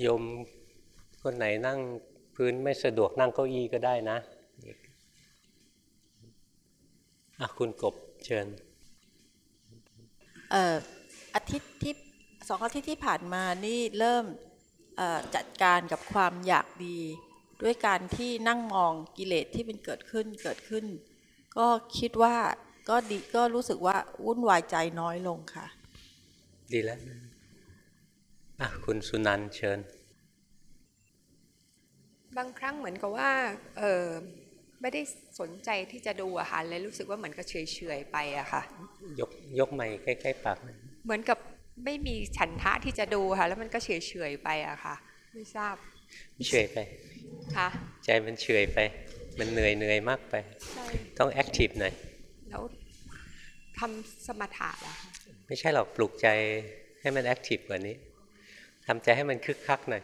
โยมคนไหนนั่งพื้นไม่สะดวกนั่งเก้าอี้ก็ได้นะอะคุณกบเชิญเอ่ออาทิตย์ที่สองอาทิตย์ที่ผ่านมานี่เริ่มเอ่อจัดการกับความอยากดี ด้วยการที่นั่งมองกิเลสที่มันเกิดขึ้นเกิดขึ้น ก็คิดว่าก็ดีก็รู้สึกว่าวุ่นวายใจน้อยลงค่ะ ดีแล้ว อะคุณสุนันท์เชิญ บางครั้งเหมือนกับว่าเออไม่ได้สนใจที่จะดูอาหารเลยรู้สึกว่าเหมือนกับเฉยเฉยๆไปอะค่ะ ยกยกไม้ใกล้ๆปากหน่อยเหมือนกับไม่มีฉันทะที่จะดูค่ะ แล้วมันก็เฉยเฉยๆไปอะค่ะ ไม่ทราบเฉยไปค่ะใจมันเฉยไป มันเหนื่อยเหนื่อยมากไปใช่ต้องแอคทีฟหน่อยแล้วทำสมถะอะค่ะไม่ใช่หรอกปลุกใจให้มันแอคทีฟกว่านี้ ทำใจให้มันคึกคักหน่อย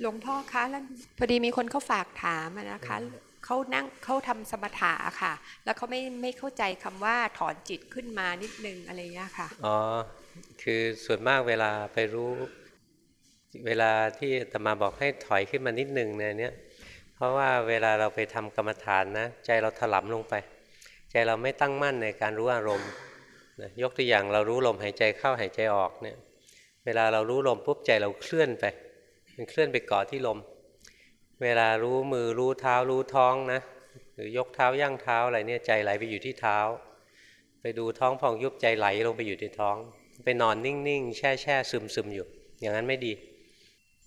หลวงพ่อคะแล้วพอดีมีคนเขาฝากถามอะนะคะเขานั่งเขาทำสมถะอะค่ะ แล้วเขาไม่ไม่เข้าใจคำว่าถอนจิตขึ้นมานิดนึงอะไรเงี้ยค่ะอ๋อคือส่วนมากเวลาไปรู้ เวลาที่อาตมาบอกให้ถอยขึ้นมานิดนึงเนี่ยเนี่ยเพราะว่าเวลาเราไปทำกรรมฐานนะใจเราถลำลงไป ใจเราไม่ตั้งมั่นในการรู้อารมณ์นะ ยกตัวอย่างเรารู้ลมหายใจเข้าหายใจออกเนี่ยเวลาเรารู้ลมปุ๊บใจเราเคลื่อนไป มันเคลื่อนไปเกาะที่ลม เวลารู้มือรู้เท้ารู้ท้องนะหรือยกเท้าย่างเท้าอะไรเนี่ยใจไหลไปอยู่ที่เท้า ไปดูท้องพองยุบใจไหลลงไปอยู่ในท้อง ไปนอนนิ่งๆแช่แช่ซึมซึมอยู่ อย่างนั้นไม่ดี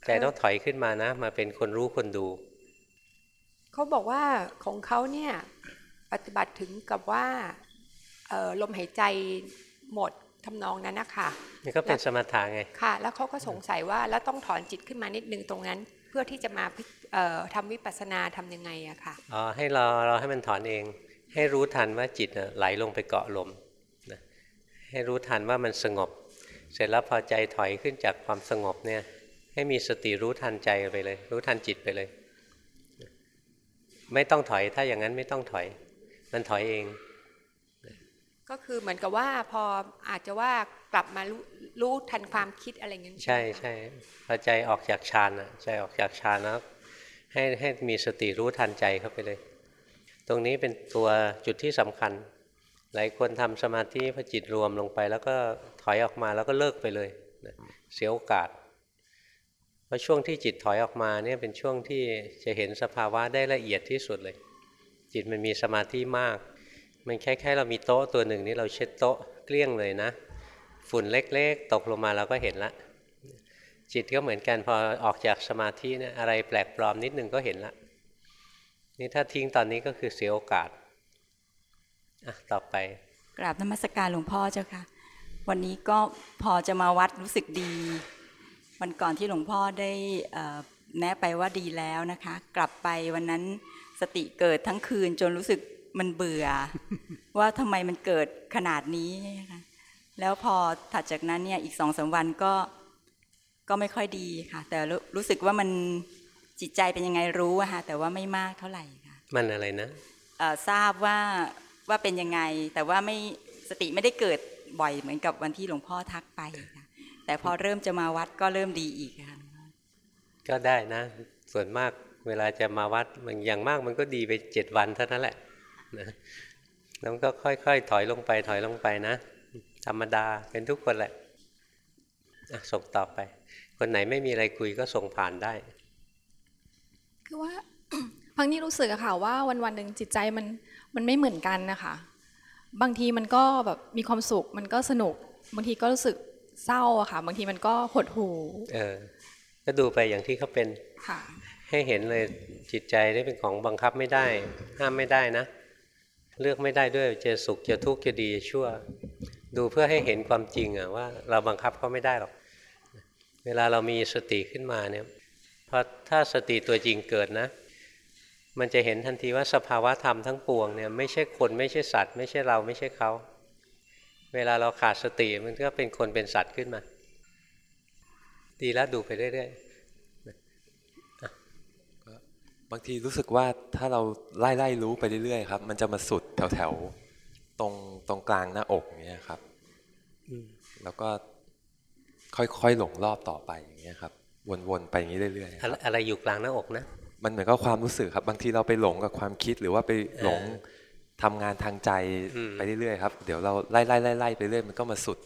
ใจต้องถอยขึ้นมานะ มาเป็นคนรู้คนดู เขาบอกว่าของเขาเนี่ยปฏิบัติถึงกับว่า ลมหายใจหมดทำนองนั้นนะคะนี่ก็เป็นสมถะไงค่ะ แล้วเขาก็สงสัยว่าแล้วต้องถอนจิตขึ้นมานิดนึงตรงนั้น เพื่อที่จะมาพิเอ่อทำวิปัสสนาทำยังไงอะค่ะอ๋อให้เราเราให้มันถอนเอง ให้รู้ทันว่าจิตน่ะไหลลงไปเกาะลมนะให้รู้ทันว่ามันสงบ เสร็จแล้วพอใจถอยขึ้นจากความสงบเนี่ย ให้มีสติรู้ทันใจไปเลย รู้ทันจิตไปเลย ไม่ต้องถอยถ้าอย่างนั้นไม่ต้องถอย มันถอยเอง ก็คือเหมือนกับว่าพออาจจะว่ากลับมารู้รู้ทันความคิดอะไรเงี้ยใช่ไหมคะใช่พอใจออกจากฌานอะใจออกจากฌานแล้วให้ให้มีสติรู้ทันใจเข้าไปเลย ตรงนี้เป็นตัวจุดที่สำคัญ หลายคนทำสมาธิพอจิตรวมลงไป แล้วก็ถอยออกมาแล้วก็เลิกไปเลยนะเสียโอกาสเพราะช่วงที่จิตถอยออกมาเนี่ยเป็นช่วงที่จะเห็นสภาวะได้ละเอียดที่สุดเลย จิตมันมีสมาธิมาก มันคล้ายๆเรามีโต๊ะตัวหนึ่งนี่เราเช็ดโต๊ะเกลี้ยงเลยนะ ฝุ่นเล็กๆ ตกลงมาเราก็เห็นละ จิตก็เหมือนกันพอออกจากสมาธิเนี่ยอะไรแปลกปลอมนิดนึงก็เห็นละ นี่ถ้าทิ้งตอนนี้ก็คือเสียโอกาสอะต่อไป กราบนมัสการหลวงพ่อเจ้าค่ะ วันนี้ก็พอจะมาวัดรู้สึกดี วันก่อนที่หลวงพ่อได้อ่อแนะไปว่าดีแล้วนะคะ กลับไปวันนั้นสติเกิดทั้งคืนจนรู้สึก มันเบื่อ ว่าทำไมมันเกิดขนาดนี้นะคะแล้วพอถัดจากนั้นเนี่ยอีกสองสามวันก็ก็ไม่ค่อยดีค่ะ แต่รู้รู้สึกว่ามันจิตใจเป็นยังไงรู้อะค่ะแต่ว่าไม่มากเท่าไหร่ค่ะมันอะไรนะเอ่อทราบว่าว่าเป็นยังไง แต่ว่าไม่สติไม่ได้เกิดบ่อยเหมือนกับวันที่หลวงพ่อทักไปค่ะแต่พอเริ่มจะมาวัดก็เริ่มดีอีกค่ะก็ได้นะ ส่วนมากเวลาจะมาวัดมันอย่างมากมันก็ดีไปเจ็ดวันเท่านั้นแหละ นะแล้วมันก็ค่อยๆ ถอยลงไป ถอยลงไปนะ ธรรมดาเป็นทุกคนแหละอะส่งต่อไป คนไหนไม่มีอะไรคุยก็ส่งผ่านได้ คือว่าพังนี่รู้สึกอะค่ะว่าวันวันๆหนึ่งจิตใจมันมันไม่เหมือนกันนะคะบางทีมันก็แบบมีความสุขมันก็สนุก บางทีก็รู้สึกเศร้าอะค่ะ บางทีมันก็หดหู่เออ ก็ดูไปอย่างที่เขาเป็นค่ะ ให้เห็นเลยจิตใจนี่เป็นของบังคับไม่ได้ ห้ามไม่ได้นะ เลือกไม่ได้ด้วยจะสุขจะทุกข์จะดีจะชั่ว ดูเพื่อให้เห็นความจริงอะว่า เราบังคับเขาไม่ได้หรอก เวลาเรามีสติขึ้นมาเนี่ยพอถ้าสติตัวจริงเกิดนะ มันจะเห็นทันทีว่าสภาวะธรรมทั้งปวงเนี่ยไม่ใช่คนไม่ใช่สัตว์ ไม่ใช่เราไม่ใช่เขา เวลาเราขาดสติมันก็เป็นคนเป็นสัตว์ขึ้นมา ดีแล้วดูไปเรื่อยๆ บางทีรู้สึกว่าถ้าเราไล่ไล่รู้ไปเรื่อยๆครับ มันจะมาสุดแถวแถวๆตรงตรงกลางหน้าอกเนี้ยครับอืมแล้วก็ค่อยๆหลงรอบต่อไปอย่างเงี้ยครับ วนๆไปอย่างนี้เรื่อยๆคอะรับไรอะไรอยู่กลางหน้าอกนะมันเหมือนกับความรู้สึกครับ บางทีเราไปหลงกับความคิดหรือว่าไปหลงทำงานทางใจอืมไปเรื่อยๆครับ เดี๋ยวเราไล่ไล่ไล่ไล่ไปเรื่อยมันก็มาสุด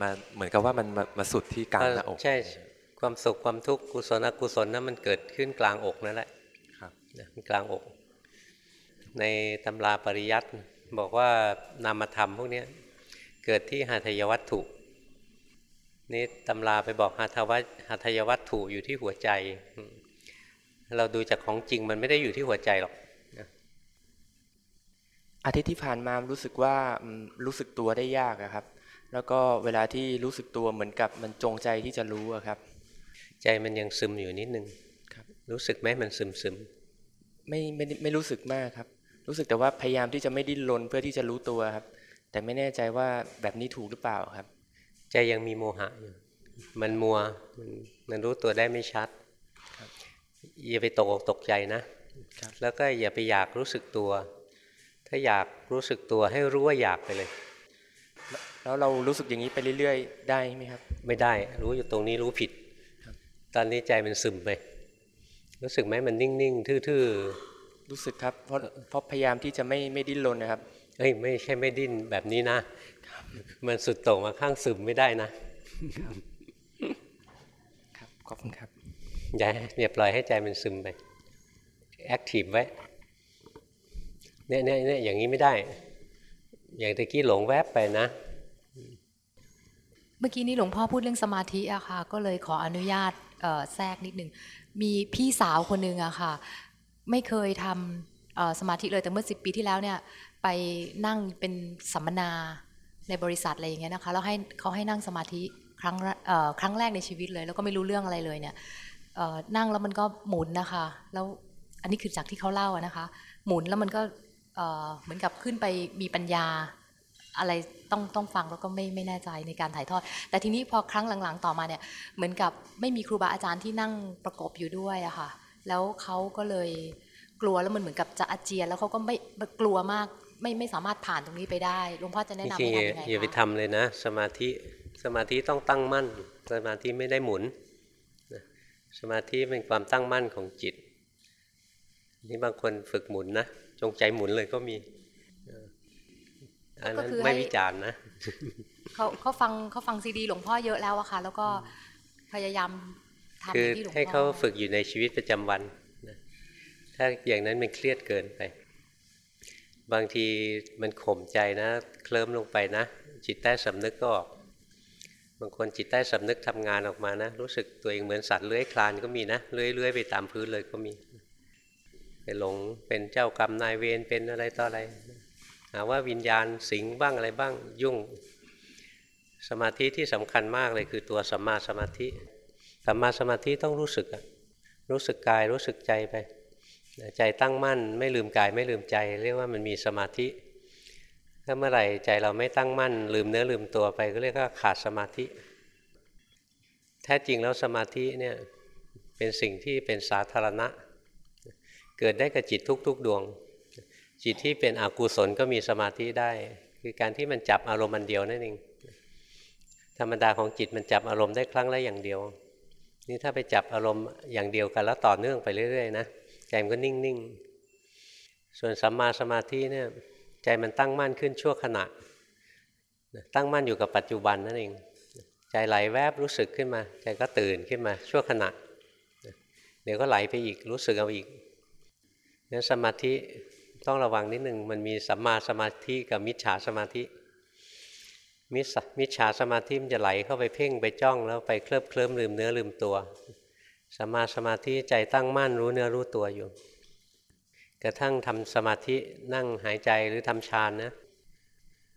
มาเหมือนกับว่ามันมามาสุดที่กลางหน้าอกใช่ ความสุขความทุกข์กุศลอกุศลนั้นมันเกิดขึ้นกลางอกนั่นแหละครับ นะกลางอก ในตำราปริยัติบอกว่านามธรรมพวกเนี้ยเกิดที่หาทายวัตถุ นี่ตำราไปบอกหาทวัตหาทายวัตถุอยู่ที่หัวใจอืมเราดูจากของจริงมันไม่ได้อยู่ที่หัวใจหรอกอาทิตย์ที่ผ่านมารู้สึกว่าอืมรู้สึกตัวได้ยากอะครับ แล้วก็เวลาที่รู้สึกตัวเหมือนกับมันจงใจที่จะรู้อะครับ ใจมันยังซึมอยู่นิดนึงครับ รู้สึกไหมมันซึมซึม ไม่ไม่ได้ไม่รู้สึกมากครับ รู้สึกแต่ว่าพยายามที่จะไม่ดิ้นรนเพื่อที่จะรู้ตัวครับ แต่ไม่แน่ใจว่าแบบนี้ถูกหรือเปล่าครับ ใจยังมีโมหะอยู่มันมัวมันมันรู้ตัวได้ไม่ชัดอย่าไปตกอกตกใจนะครับแล้วก็อย่าไปอยากรู้สึกตัว ถ้าอยากรู้สึกตัวให้รู้ว่าอยากไปเลย แล้วเรารู้สึกอย่างนี้ไปเรื่อย ๆ ได้ไหมครับ ไม่ได้รู้อยู่ตรงนี้รู้ผิด ตอนนี้ใจมันซึมไป รู้สึกไหมมันนิ่งๆทื่อรู้สึกครับเพราะเพราะพยายามที่จะไม่ไม่ดิ้นรนนะครับๆเอ้ยไม่ใช่ไม่ดิ้นแบบนี้นะมันสุดโต่งมาข้างซึมไม่ได้นะครับขอบคุณครับอย่าอย่าปล่อยให้ใจมันซึมไปแอคทีฟไว้เนี่ยเนี่ยเนี่ยอย่างนี้ไม่ได้ อย่างตะกี้หลงแวบไปนะเมื่อกี้นี้หลวงพ่อพูดเรื่องสมาธิอะค่ะ ก็เลยขออนุญาตเอ่อแทรกนิดหนึ่ง มีพี่สาวคนหนึ่งอะค่ะ ไม่เคยทำสมาธิเลยแต่เมื่อสิปีที่แล้วเนี่ยไปนั่งเป็นสัมมนาในบริษัทอะไรอย่างเงี้ยนะคะแล้วให้เขาให้นั่งสมาธิครั้งครั้งแรกในชีวิตเลย แล้วก็ไม่รู้เรื่องอะไรเลยเนี่ยนั่งแล้วมันก็หมุนนะคะ แล้วอันนี้คือจากที่เขาเล่านะคะ หมุนแล้วมันก็เหมือนกับขึ้นไปมีปัญญาอะไร ต้องต้องฟังแล้วก็ไม่ไม่แน่ใจในการถ่ายทอด แต่ทีนี้พอครั้งหลังๆ ต่อมาเนี่ยเหมือนกับไม่มีครูบาอาจารย์ที่นั่งประกบอยู่ด้วยอะค่ะ แล้วเขาก็เลยกลัวแล้วมันเหมือนกับจะอาเจียนแล้วเขาก็ไม่กลัวมากไม่ไม่สามารถผ่านตรงนี้ไปได้หลวงพ่อจะแนะจนำริงให้ๆอย่าทำยังไงอย่าไปคะทำเลยนะ สมาธิสมาธิต้องตั้งมั่น สมาธิไม่ได้หมุนนะสมาธิเป็นความตั้งมั่นของจิตนี่บางคนฝึกหมุนนะจงใจหมุนเลยก็มีเออ อันนั้นไม่วิจารณ์นะเขาเขาฟังเขาฟังซีดีหลวงพ่อเยอะแล้วอะค่ะ แล้วก็พยายามทำคืออย่างที่หลวงพ่อให้เขาฝึกอยู่ในชีวิตประจำวันนะถ้าอย่างนั้นมันเครียดเกินไป บางทีมันข่มใจนะ เคลิ้มลงไปนะ จิตใต้สำนึกก็ออก บางคนจิตใต้สำนึกทำงานออกมานะ รู้สึกตัวเองเหมือนสัตว์เลื้อยคลานก็มีนะเลื้อยเลื้อยไปตามพื้นเลยก็มี ไปหลงเป็นเจ้ากรรมนายเวรเป็นอะไรต่ออะไรหา ว่าวิญญาณสิงบ้างอะไรบ้างยุ่ง สมาธิที่สำคัญมากเลยคือตัวสัมมาสมาธิสัมมาสมาธิต้องรู้สึกอะรู้สึกกายรู้สึกใจไป ใจตั้งมั่น ไม่ลืมกายไม่ลืมใจ เรียกว่ามันมีสมาธิ ถ้าเมื่อไหร่ใจเราไม่ตั้งมั่น ลืมเนื้อลืมตัวไปก็เรียกว่าขาดสมาธิ แท้จริงแล้วสมาธิเนี่ยเป็นสิ่งที่เป็นสาธารณะ เกิดได้กับจิตทุกๆดวง จิตที่เป็นอกุศลก็มีสมาธิได้ คือการที่มันจับอารมณ์มันเดียวนั่นเองธรรมดาของจิตมันจับอารมณ์ได้ครั้งละอย่างเดียว นี่ถ้าไปจับอารมณ์อย่างเดียวกันแล้วต่อเนื่องไปเรื่อยๆนะใจมันก็นิ่งๆ ส่วนสัมมาสมาธิเนี่ยใจมันตั้งมั่นขึ้นชั่วขณะ ตั้งมั่นอยู่กับปัจจุบันนั่นเอง ใจไหลแวบรู้สึกขึ้นมา ใจก็ตื่นขึ้นมาชั่วขณะเดี๋ยวก็ไหลไปอีกรู้สึกเอาอีกนั้นสมาธิ ต้องระวังนิดหนึ่งมันมีสัมมาสมาธิกับมิจฉาสมาธิมิจฉามิจฉาสมาธิมันจะไหลเข้าไปเพ่งไปจ้องแล้วไปเคลิบเคลิ้มลืมเนื้อลืมตัวสัมมาสมาธิใจตั้งมั่นรู้เนื้อรู้ตัวอยู่ กระทั่งทำสมาธินั่งหายใจหรือทำฌานนะ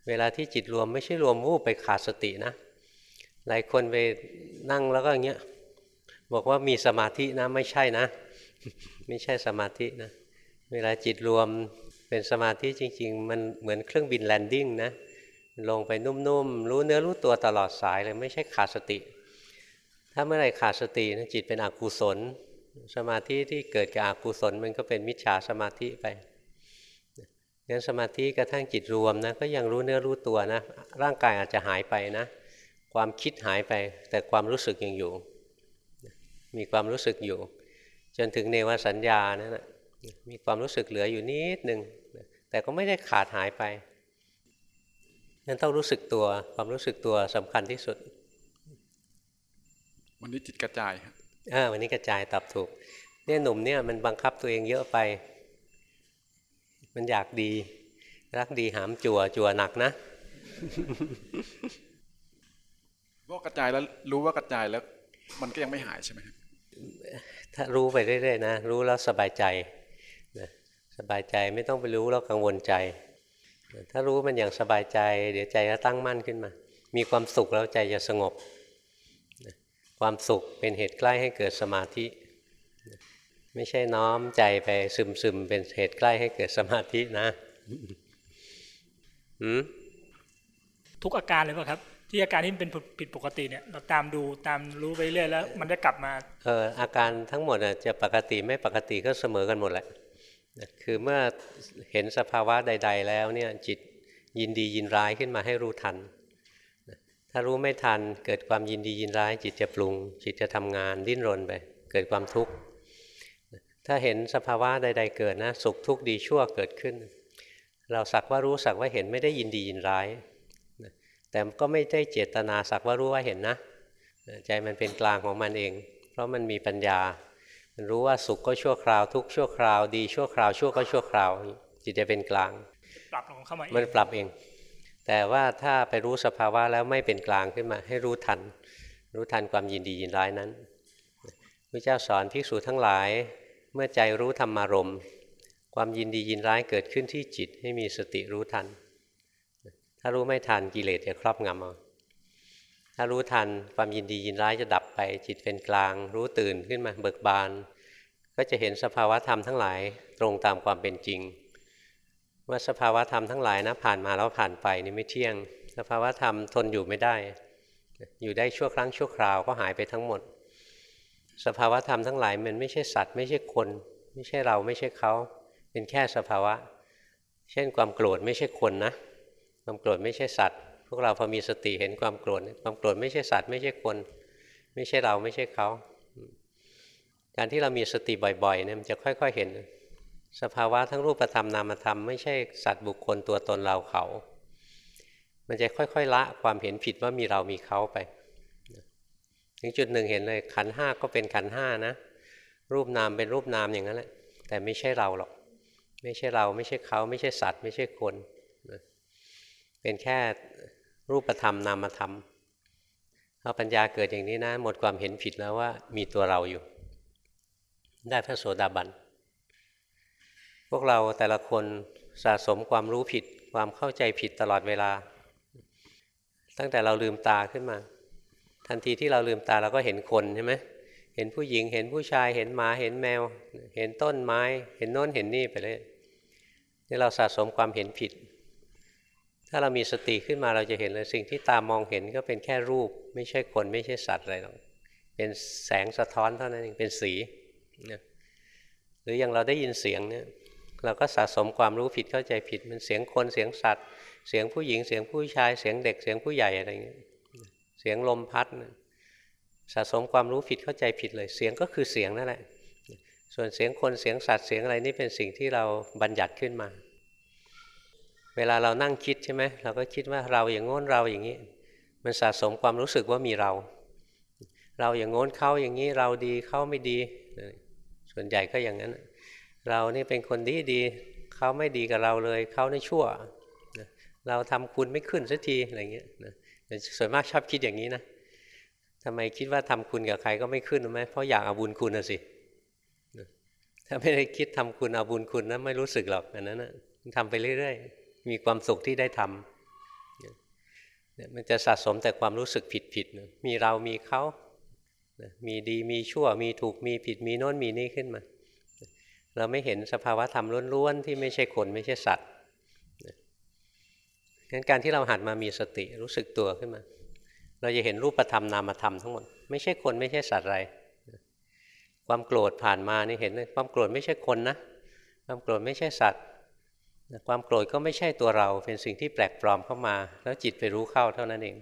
เวลาที่จิตรวมไม่ใช่รวมวูบไปขาดสตินะ หลายคนไปนั่งแล้วก็อย่างเงี้ยบอกว่ามีสมาธินะไม่ใช่นะ ไม่ใช่สมาธินะ เวลาจิตรวมเป็นสมาธิจริง ๆ มันเหมือนเครื่องบิน landing นะลงไปนุ่มๆ รู้เนื้อรู้ตัวตลอดสายเลยไม่ใช่ขาดสติ ถ้าเมื่อไหร่ขาดสตินะจิตเป็นอกุศล สมาธิที่เกิดกับอกุศลมันก็เป็นมิจฉาสมาธิไปงั้นสมาธิกระทั่งจิตรวมนะก็ยังรู้เนื้อรู้ตัวนะ ร่างกายอาจจะหายไปนะ ความคิดหายไป แต่ความรู้สึกยังอยู่ มีความรู้สึกอยู่ จนถึงเนวสัญญานั่นแหะ มีความรู้สึกเหลืออยู่นิดหนึ่งแต่ก็ไม่ได้ขาดหายไปนั่นต้องรู้สึกตัวความรู้สึกตัวสำคัญที่สุด วันนี้จิตกระจายครับอ่าวันนี้กระจายตอบถูก เนี่ยหนุ่มเนี่ยมันบังคับตัวเองเยอะไป มันอยากดี รักดีหามจั่วจั่วหนักนะว่ากระจายแล้วรู้ว่ากระจายแล้ว มันก็ยังไม่หายใช่ไหมครับถ้ารู้ไปเรื่อยๆนะ รู้แล้วสบายใจนะ สบายใจไม่ต้องไปรู้แล้วกังวลใจ ถ้ารู้มันอย่างสบายใจ เดี๋ยวใจจะตั้งมั่นขึ้นมา มีความสุขแล้วใจจะสงบ ความสุขเป็นเหตุใกล้ให้เกิดสมาธิ ไม่ใช่น้อมใจไปซึมๆเป็นเหตุใกล้ให้เกิดสมาธินะหืมทุกอาการเลยป่ะครับ ที่อาการที่มันเป็นผิดปกติเนี่ย เราตามดูตามรู้ไปเรื่อยแล้ว มันจะกลับมา เอออาการทั้งหมดน่ะจะปกติไม่ปกติก็เสมอกันหมดแหละนะ คือเมื่อเห็นสภาวะใด ๆ แล้วเนี่ยจิตยินดียินร้ายขึ้นมาให้รู้ทัน ถ้ารู้ไม่ทันเกิดความยินดียินร้าย จิตจะปรุง จิตจะทำงานดิ้นรนไป เกิดความทุกข์ ถ้าเห็นสภาวะใด ๆ เกิดนะสุขทุกข์ดีชั่วเกิดขึ้น เราสักว่ารู้สักว่าเห็นไม่ได้ยินดียินร้าย แต่ก็ไม่ได้เจตนาสักว่ารู้ว่าเห็นนะ ใจมันเป็นกลางของมันเอง เพราะมันมีปัญญา รู้ว่าสุขก็ชั่วคราวทุกข์ชั่วคราวดีชั่วคราวชั่วก็ชั่วคราวจิตจะเป็นกลาง ปรับลงเข้ามาเองมันปรับเอง แต่ว่าถ้าไปรู้สภาวะแล้วไม่เป็นกลางขึ้นมา ให้รู้ทัน รู้ทันความยินดียินร้ายนั้นพระเจ้าสอนภิกษุทั้งหลาย เมื่อใจรู้ธรรมารมณ์ความยินดียินร้ายเกิดขึ้นที่จิตให้มีสติรู้ทัน ถ้ารู้ไม่ทันกิเลสจะครอบงำเอา ถ้ารู้ทันความยินดียินร้ายจะดับไป จิตเป็นกลาง รู้ตื่นขึ้นมาเบิกบาน ก็จะเห็นสภาวะธรรมทั้งหลายตรงตามความเป็นจริง ว่าสภาวะธรรมทั้งหลายนะผ่านมาแล้วผ่านไปนี่ไม่เที่ยง สภาวะธรรมทนอยู่ไม่ได้ อยู่ได้ชั่วครั้งชั่วคราวก็หายไปทั้งหมด สภาวะธรรมทั้งหลายมันไม่ใช่สัตว์ ไม่ใช่คน ไม่ใช่เราไม่ใช่เขาเป็นแค่สภาวะ เช่นความโกรธไม่ใช่คนนะความโกรธไม่ใช่สัตว์ พวกเราพอมีสติเห็นความโกรธความโกรธไม่ใช่สัตว์ไม่ใช่คน ไม่ใช่เราไม่ใช่เขาการที่เรามีสติบ่อยๆเนี่ยมันจะค่อย ๆ เห็น สภาวะทั้งรูปธรรมนามธรรมไม่ใช่สัตว์บุคคลตัวตนเราเขา มันจะค่อยๆละความเห็นผิดว่ามีเรามีเขาไป ถึงจุดหนึ่งเห็นเลยขันห้าก็เป็นขันห้านะ รูปนามเป็นรูปนามอย่างนั้นแหละแต่ไม่ใช่เราหรอก ไม่ใช่เราไม่ใช่เขา ไม่ใช่สัตว์ ไม่ใช่คน เป็นแค่ รูปธรรมนามธรรมพอปัญญาเกิดอย่างนี้นะ หมดความเห็นผิดแล้วว่ามีตัวเราอยู่ ได้พระโสดาบัน พวกเราแต่ละคนสะสมความรู้ผิด ความเข้าใจผิดตลอดเวลา ตั้งแต่เราลืมตาขึ้นมา ทันทีที่เราลืมตาเราก็เห็นคนใช่ไหมเห็นผู้หญิงเห็นผู้ชายเห็นหมาเห็นแมว เห็นต้นไม้ เห็นโน้นเห็นนี่ไปเลยนี่เราสะสมความเห็นผิดาเรามีสติขึ้นมาเราจะเห็นเลยสิ่งที่ตามองเห็นก็เป็นแค่รูป ไม่ใช่คนไม่ใช่สัตว์อะไรหรอกเป็นแสงสะท้อนเท่านั้นเองเป็นสีนะหรืออย่างเราได้ยินเสียงเนี่ยเราก็สะสมความรู้ผิดเข้าใจผิดมันเสียงคนเสียงสัตว์ เสียงผู้หญิงเสียงผู้ชายเสียงเด็กเสียงผู้ใหญ่อะไรเงี้ยเสียงลมพัดนะสะสมความรู้ผิดเข้าใจผิดเลยเสียงก็คือเสียงนั่นแหละส่วนเสียงคนเสียงสัตว์เสียงอะไรนี่เป็นสิ่งที่เราบัญญัติขึ้นมา เวลาเรานั่งคิดใช่ไหมเราก็คิดว่าเราอย่างง้นเราอย่างนี้ มันสะสมความรู้สึกว่ามีเรา เราอย่างง้นเขาอย่างนี้เราดีเขาไม่ดี ส่วนใหญ่ก็อย่างนั้น เรานี่เป็นคนดีดีเขาไม่ดีกับเราเลยเขาในชั่วเราทำคุณไม่ขึ้นสักทีอะไรเงี้ยส่วนมากชอบคิดอย่างนี้นะทำไมคิดว่าทำคุณกับใครก็ไม่ขึ้นไหมเพราะอยากเอาบุญคุณนะสิถ้าไม่ได้คิดทำคุณเอาบุญคุณนะไม่รู้สึกหรอกอันนั้นนะทำไปเรื่อยๆ มีความสุขที่ได้ทำเนี่ยมันจะสะสมแต่ความรู้สึกผิดๆมีเรามีเขา มีดีมีชั่ว มีถูกมีผิดมีโน้นมีนี่ขึ้นมา เราไม่เห็นสภาวะธรรมล้วนๆที่ไม่ใช่คนไม่ใช่สัตว์งั้นการที่เราหัดมามีสติรู้สึกตัวขึ้นมา เราจะเห็นรูปธรรมนามธรรมทั้งหมด ไม่ใช่คนไม่ใช่สัตว์อะไร ความโกรธผ่านมานี่เห็นเลยความโกรธไม่ใช่คนนะ ความโกรธไม่ใช่สัตว์ ความโกรธก็ไม่ใช่ตัวเราเป็นสิ่งที่แปลกปลอมเข้ามา แล้วจิตไปรู้เข้าเท่านั้นเอง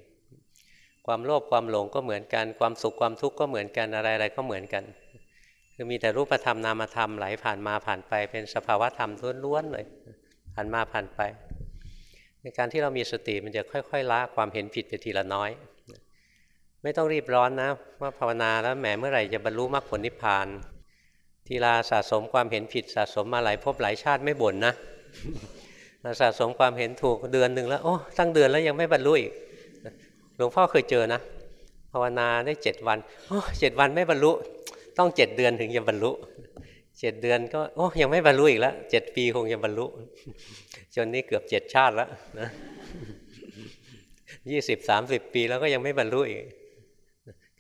ความโลภความหลงก็เหมือนกัน ความสุขความทุกข์ก็เหมือนกันอะไรอะไรก็เหมือนกัน คือมีแต่รูปธรรมนามธรรมไหลผ่านมาผ่านไป เป็นสภาวะธรรมล้วนๆเลยผ่านมาผ่านไป ในการที่เรามีสติมันจะค่อยๆละความเห็นผิดไปทีละน้อย ไม่ต้องรีบร้อนนะว่าภาวนาแล้วแหมเมื่อไหร่จะบรรลุมรรคผลนิพพาน ทีลาสะสมความเห็นผิดสะสมมาหลายภพหลายชาติไม่บ่นนะ สะสมความเห็นถูกเดือนหนึ่งแล้ว โอ้ตั้งเดือนแล้วยังไม่บรรลุอีกหลวงพ่อเคยเจอนะภาวนาได้เจ็ดวันโอ้เจ็ดวันไม่บรรลุ ต้องเจ็ดเดือนถึงจะบรรลุเจ็ดเดือนก็โอ้ยังไม่บรรลุอีกแล้วเจ็ดปีคงจะบรรลุ จนนี้เกือบเจ็ดชาติแล้วนะยี่สิบสามสิบปีแล้วก็ยังไม่บรรลุอีก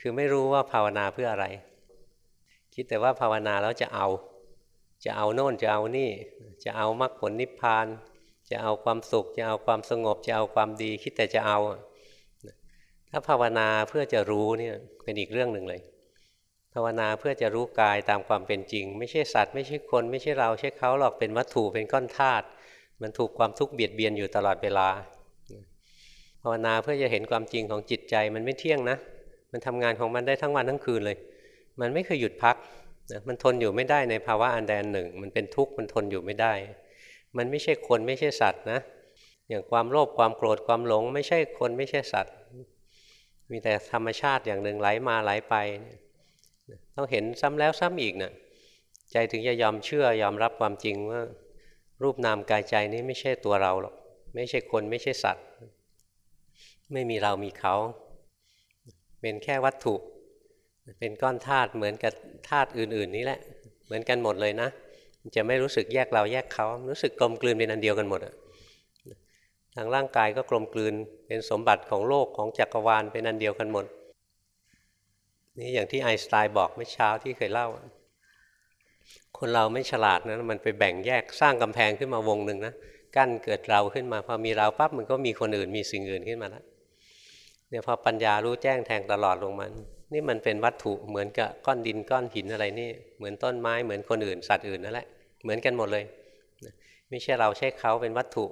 คือไม่รู้ว่าภาวนาเพื่ออะไร คิดแต่ว่าภาวนาแล้วจะเอา จะเอาโน่นจะเอานี่ จะเอามรรคผลนิพพาน จะเอาความสุข จะเอาความสงบ จะเอาความดีคิดแต่จะเอา ถ้าภาวนาเพื่อจะรู้เนี่ยเป็นอีกเรื่องหนึ่งเลย ภาวนาเพื่อจะรู้กายตามความเป็นจริง ไม่ใช่สัตว์ไม่ใช่คน ไม่ใช่เราใช่เขาหรอกเป็นวัตถุเป็นก้อนธาตุมันถูกความทุกข์เบียดเบียนอยู่ตลอดเวลาภาวนาเพื่อจะเห็นความจริงของจิตใจมันไม่เที่ยงนะ มันทำงานของมันได้ทั้งวันทั้งคืนเลย มันไม่เคยหยุดพัก นะมันทนอยู่ไม่ได้ในภาวะอันใดอันหนึ่ง มันเป็นทุกข์มันทนอยู่ไม่ได้ มันไม่ใช่คนไม่ใช่สัตว์นะ อย่างความโลภความโกรธความหลง ไม่ใช่คนไม่ใช่สัตว์ มีแต่ธรรมชาติอย่างหนึ่งไหลมาไหลไป ต้องเห็นซ้ำแล้วซ้ำอีกน่ะใจถึงจะยอมเชื่อยอมรับความจริงว่า รูปนามกายใจนี้ไม่ใช่ตัวเราหรอกไม่ใช่คนไม่ใช่สัตว์ ไม่มีเรามีเขา เป็นแค่วัตถุ เป็นก้อนธาตุเหมือนกับธาตุอื่น ๆ นี้แหละ เหมือนกันหมดเลยนะจะไม่รู้สึกแยกเราแยกเขารู้สึกกลมกลืนเป็นอันเดียวกันหมดอะทางร่างกายก็กลมกลืนเป็นสมบัติของโลกของจักรวาลเป็นอันเดียวกันหมดนี่อย่างที่ไอน์สไตน์บอกเมื่อเช้าที่เคยเล่า คนเราไม่ฉลาดนะมันไปแบ่งแยกสร้างกำแพงขึ้นมาวงหนึ่งนะกั้นเกิดเราขึ้นมาพอมีเราปั๊บมันก็มีคนอื่นมีสิ่งอื่นขึ้นมาแล้วเนี่ยพอปัญญารู้แจ้งแทงตลอดลงมัน นี่มันเป็นวัตถุเหมือนกับก้อนดินก้อนหินอะไรนี่ เหมือนต้นไม้เหมือนคนอื่นสัตว์อื่นนั่นแหละเหมือนกันหมดเลย ไม่ใช่เราใช่เขาเป็นวัตถุ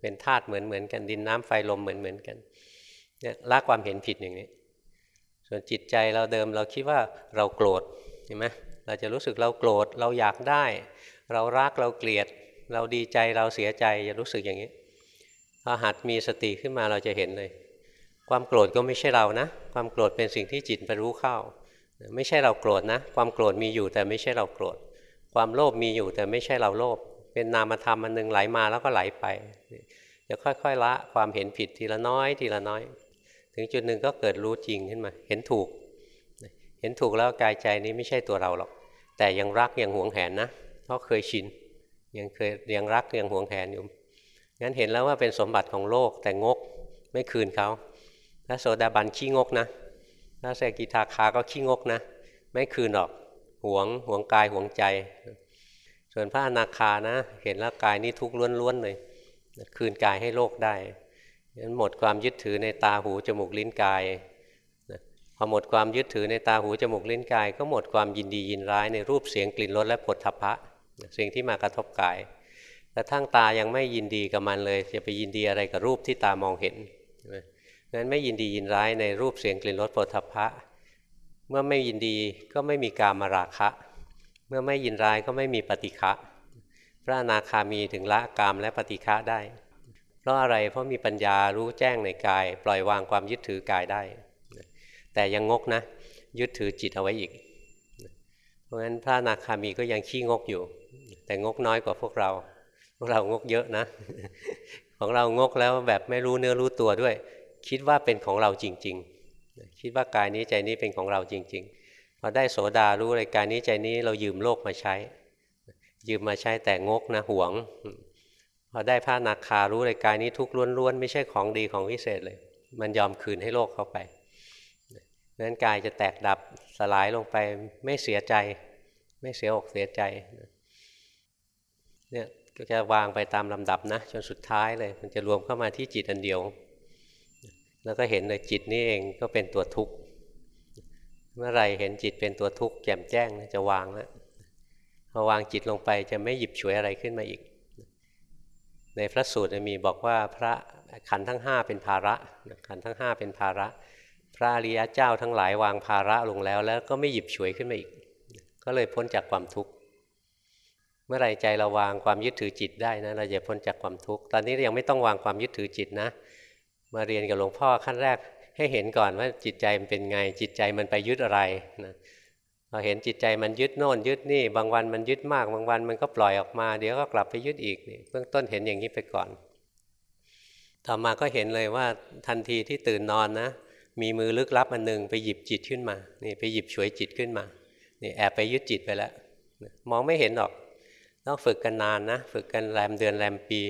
เป็นธาตุเหมือนเหมือนกันดินน้ำไฟลมเหมือนเหมือนกันเนี่ยละความเห็นผิดอย่างนี้ ส่วนจิตใจเราเดิมเราคิดว่าเราโกรธเห็นไหมเราจะรู้สึกเราโกรธเราอยากได้ เรารักเราเกลียด เราดีใจเราเสียใจจะรู้สึกอย่างนี้พอหัดมีสติขึ้นมาเราจะเห็นเลย ความโกรธก็ไม่ใช่เรานะ ความโกรธเป็นสิ่งที่จิตไปรู้เข้า ไม่ใช่เราโกรธนะ ความโกรธมีอยู่แต่ไม่ใช่เราโกรธ ความโลภมีอยู่แต่ไม่ใช่เราโลภ เป็นนามธรรมอันหนึ่งไหลมาแล้วก็ไหลไป จะค่อยๆละความเห็นผิดทีละน้อยทีละน้อย ถึงจุดหนึ่งก็เกิดรู้จริงขึ้นมา เห็นถูก เห็นถูกแล้วกายใจนี้ไม่ใช่ตัวเราหรอก แต่ยังรักยังหวงแหนนะ เพราะเคยชิน ยังเคยยังรักยังหวงแหนอยู่ งั้นเห็นแล้วว่าเป็นสมบัติของโลกแต่งกไม่คืนเขา ถ้าโสดาบันขี้งกนะถ้าเสกิทาคาก็ขี้งกนะ ไม่คืนหรอกหวงหวงกายหวงใจ ส่วนพระอนาคานะ เห็นแล้วกายนี้ทุกข์ล้วนๆเลย คืนกายให้โลกได้งั้นหมดความยึดถือในตาหูจมูกลิ้นกายพอหมดความยึดถือในตาหูจมูกลิ้นกาย ก็หมดความยินดียินร้ายในรูปเสียงกลิ่นรสและผลทพะ สิ่งที่มากระทบกายกระทั่งตายังไม่ยินดีกับมันเลย จะไปยินดีอะไรกับรูปที่ตามองเห็นงั้ นไม่ยินดียินร้ายในรูปเสียงกลิ่นรสผลทพะ เมื่อไม่ยินดีก็ไม่มีการมาราคะ เมื่อไม่ยินร้ายก็ไม่มีปฏิฆะพระอนาคามีถึงละกามและปฏิฆะได้ เพราะอะไรเพราะมีปัญญารู้แจ้งในกาย ปล่อยวางความยึดถือกายได้ แต่ยังงกนะ ยึดถือจิตเอาไว้อีก เพราะฉะนั้นพระอนาคามีก็ยังขี้งกอยู่ แต่งกน้อยกว่าพวกเรา พวกเรางกเยอะนะ ของเรางกแล้วแบบไม่รู้เนื้อรู้ตัวด้วย คิดว่าเป็นของเราจริง ๆ คิดว่ากายนี้ใจนี้เป็นของเราจริง ๆ พอได้โสดารู้เลยกายนี้ใจนี้เรายืมโลกมาใช้ ยืมมาใช้แต่งกนะหวง พอได้พระนาคารู้เลยกายนี้ทุกข์ล้วนๆไม่ใช่ของดีของวิเศษเลย มันยอมคืนให้โลกเข้าไปนั้นกายจะแตกดับสลายลงไปไม่เสียใจ ไม่เสียอกเสียใจเนี่ยก็จะวางไปตามลำดับนะจนสุดท้ายเลย มันจะรวมเข้ามาที่จิตอันเดียว แล้วก็เห็นเลยจิตนี่เองก็เป็นตัวทุกข์เมื่อไรเห็นจิตเป็นตัวทุกข์แจ่มแจ้งจะวางแล้วพอวางจิตลงไปจะไม่หยิบฉวยอะไรขึ้นมาอีก ในพระสูตรมีบอกว่าพระขันทั้งห้าเป็นภาระขันทั้งห้าเป็นภาระ พระอริยเจ้าทั้งหลายวางภาระลงแล้ว แล้วก็ไม่หยิบฉวยขึ้นมาอีก ก็เลยพ้นจากความทุกข์เมื่อไรใจเราวางความยึดถือจิตได้นะเราจะพ้นจากความทุกข์ตอนนี้ยังไม่ต้องวางความยึดถือจิตนะ มาเรียนกับหลวงพ่อขั้นแรกให้เห็นก่อนว่าจิตใจมันเป็นไง จิตใจมันไปยึดอะไรนะพอเห็นจิตใจมันยึดโน่นยึดนี่ บางวันมันยึดมาก บางวันมันก็ปล่อยออกมา เดี๋ยวก็กลับไปยึดอีกนี่เบื้องต้นเห็นอย่างนี้ไปก่อน ต่อมาก็เห็นเลยว่าทันทีที่ตื่นนอนนะ มีมือลึกลับอันหนึ่งไปหยิบจิตขึ้นมา นี่ไปหยิบฉวยจิตขึ้นมา นี่แอบไปยึดจิตไปแล้ว มองไม่เห็นหรอก ต้องฝึกกันนานนะ ฝึกกันแรมเดือนแรมปี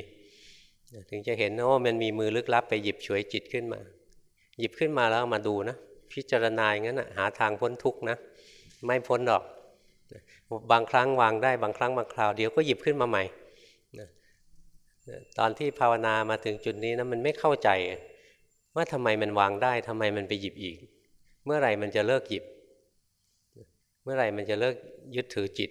ถึงจะเห็นว่ามันมีมือลึกลับไปหยิบฉวยจิตขึ้นมา หยิบขึ้นมาแล้วมาดูนะ พิจารณาอย่างนั้นนะหาทางพ้นทุกข์นะ ไม่พ้นหรอก บางครั้งวางได้บางครั้งบางคราวเดี๋ยวก็หยิบขึ้นมาใหม่ตอนที่ภาวนามาถึงจุดนี้นะมันไม่เข้าใจ ว่าทำไมมันวางได้ทำไมมันไปหยิบอีก เมื่อไหร่มันจะเลิกหยิบ เมื่อไหร่มันจะเลิกยึดถือจิต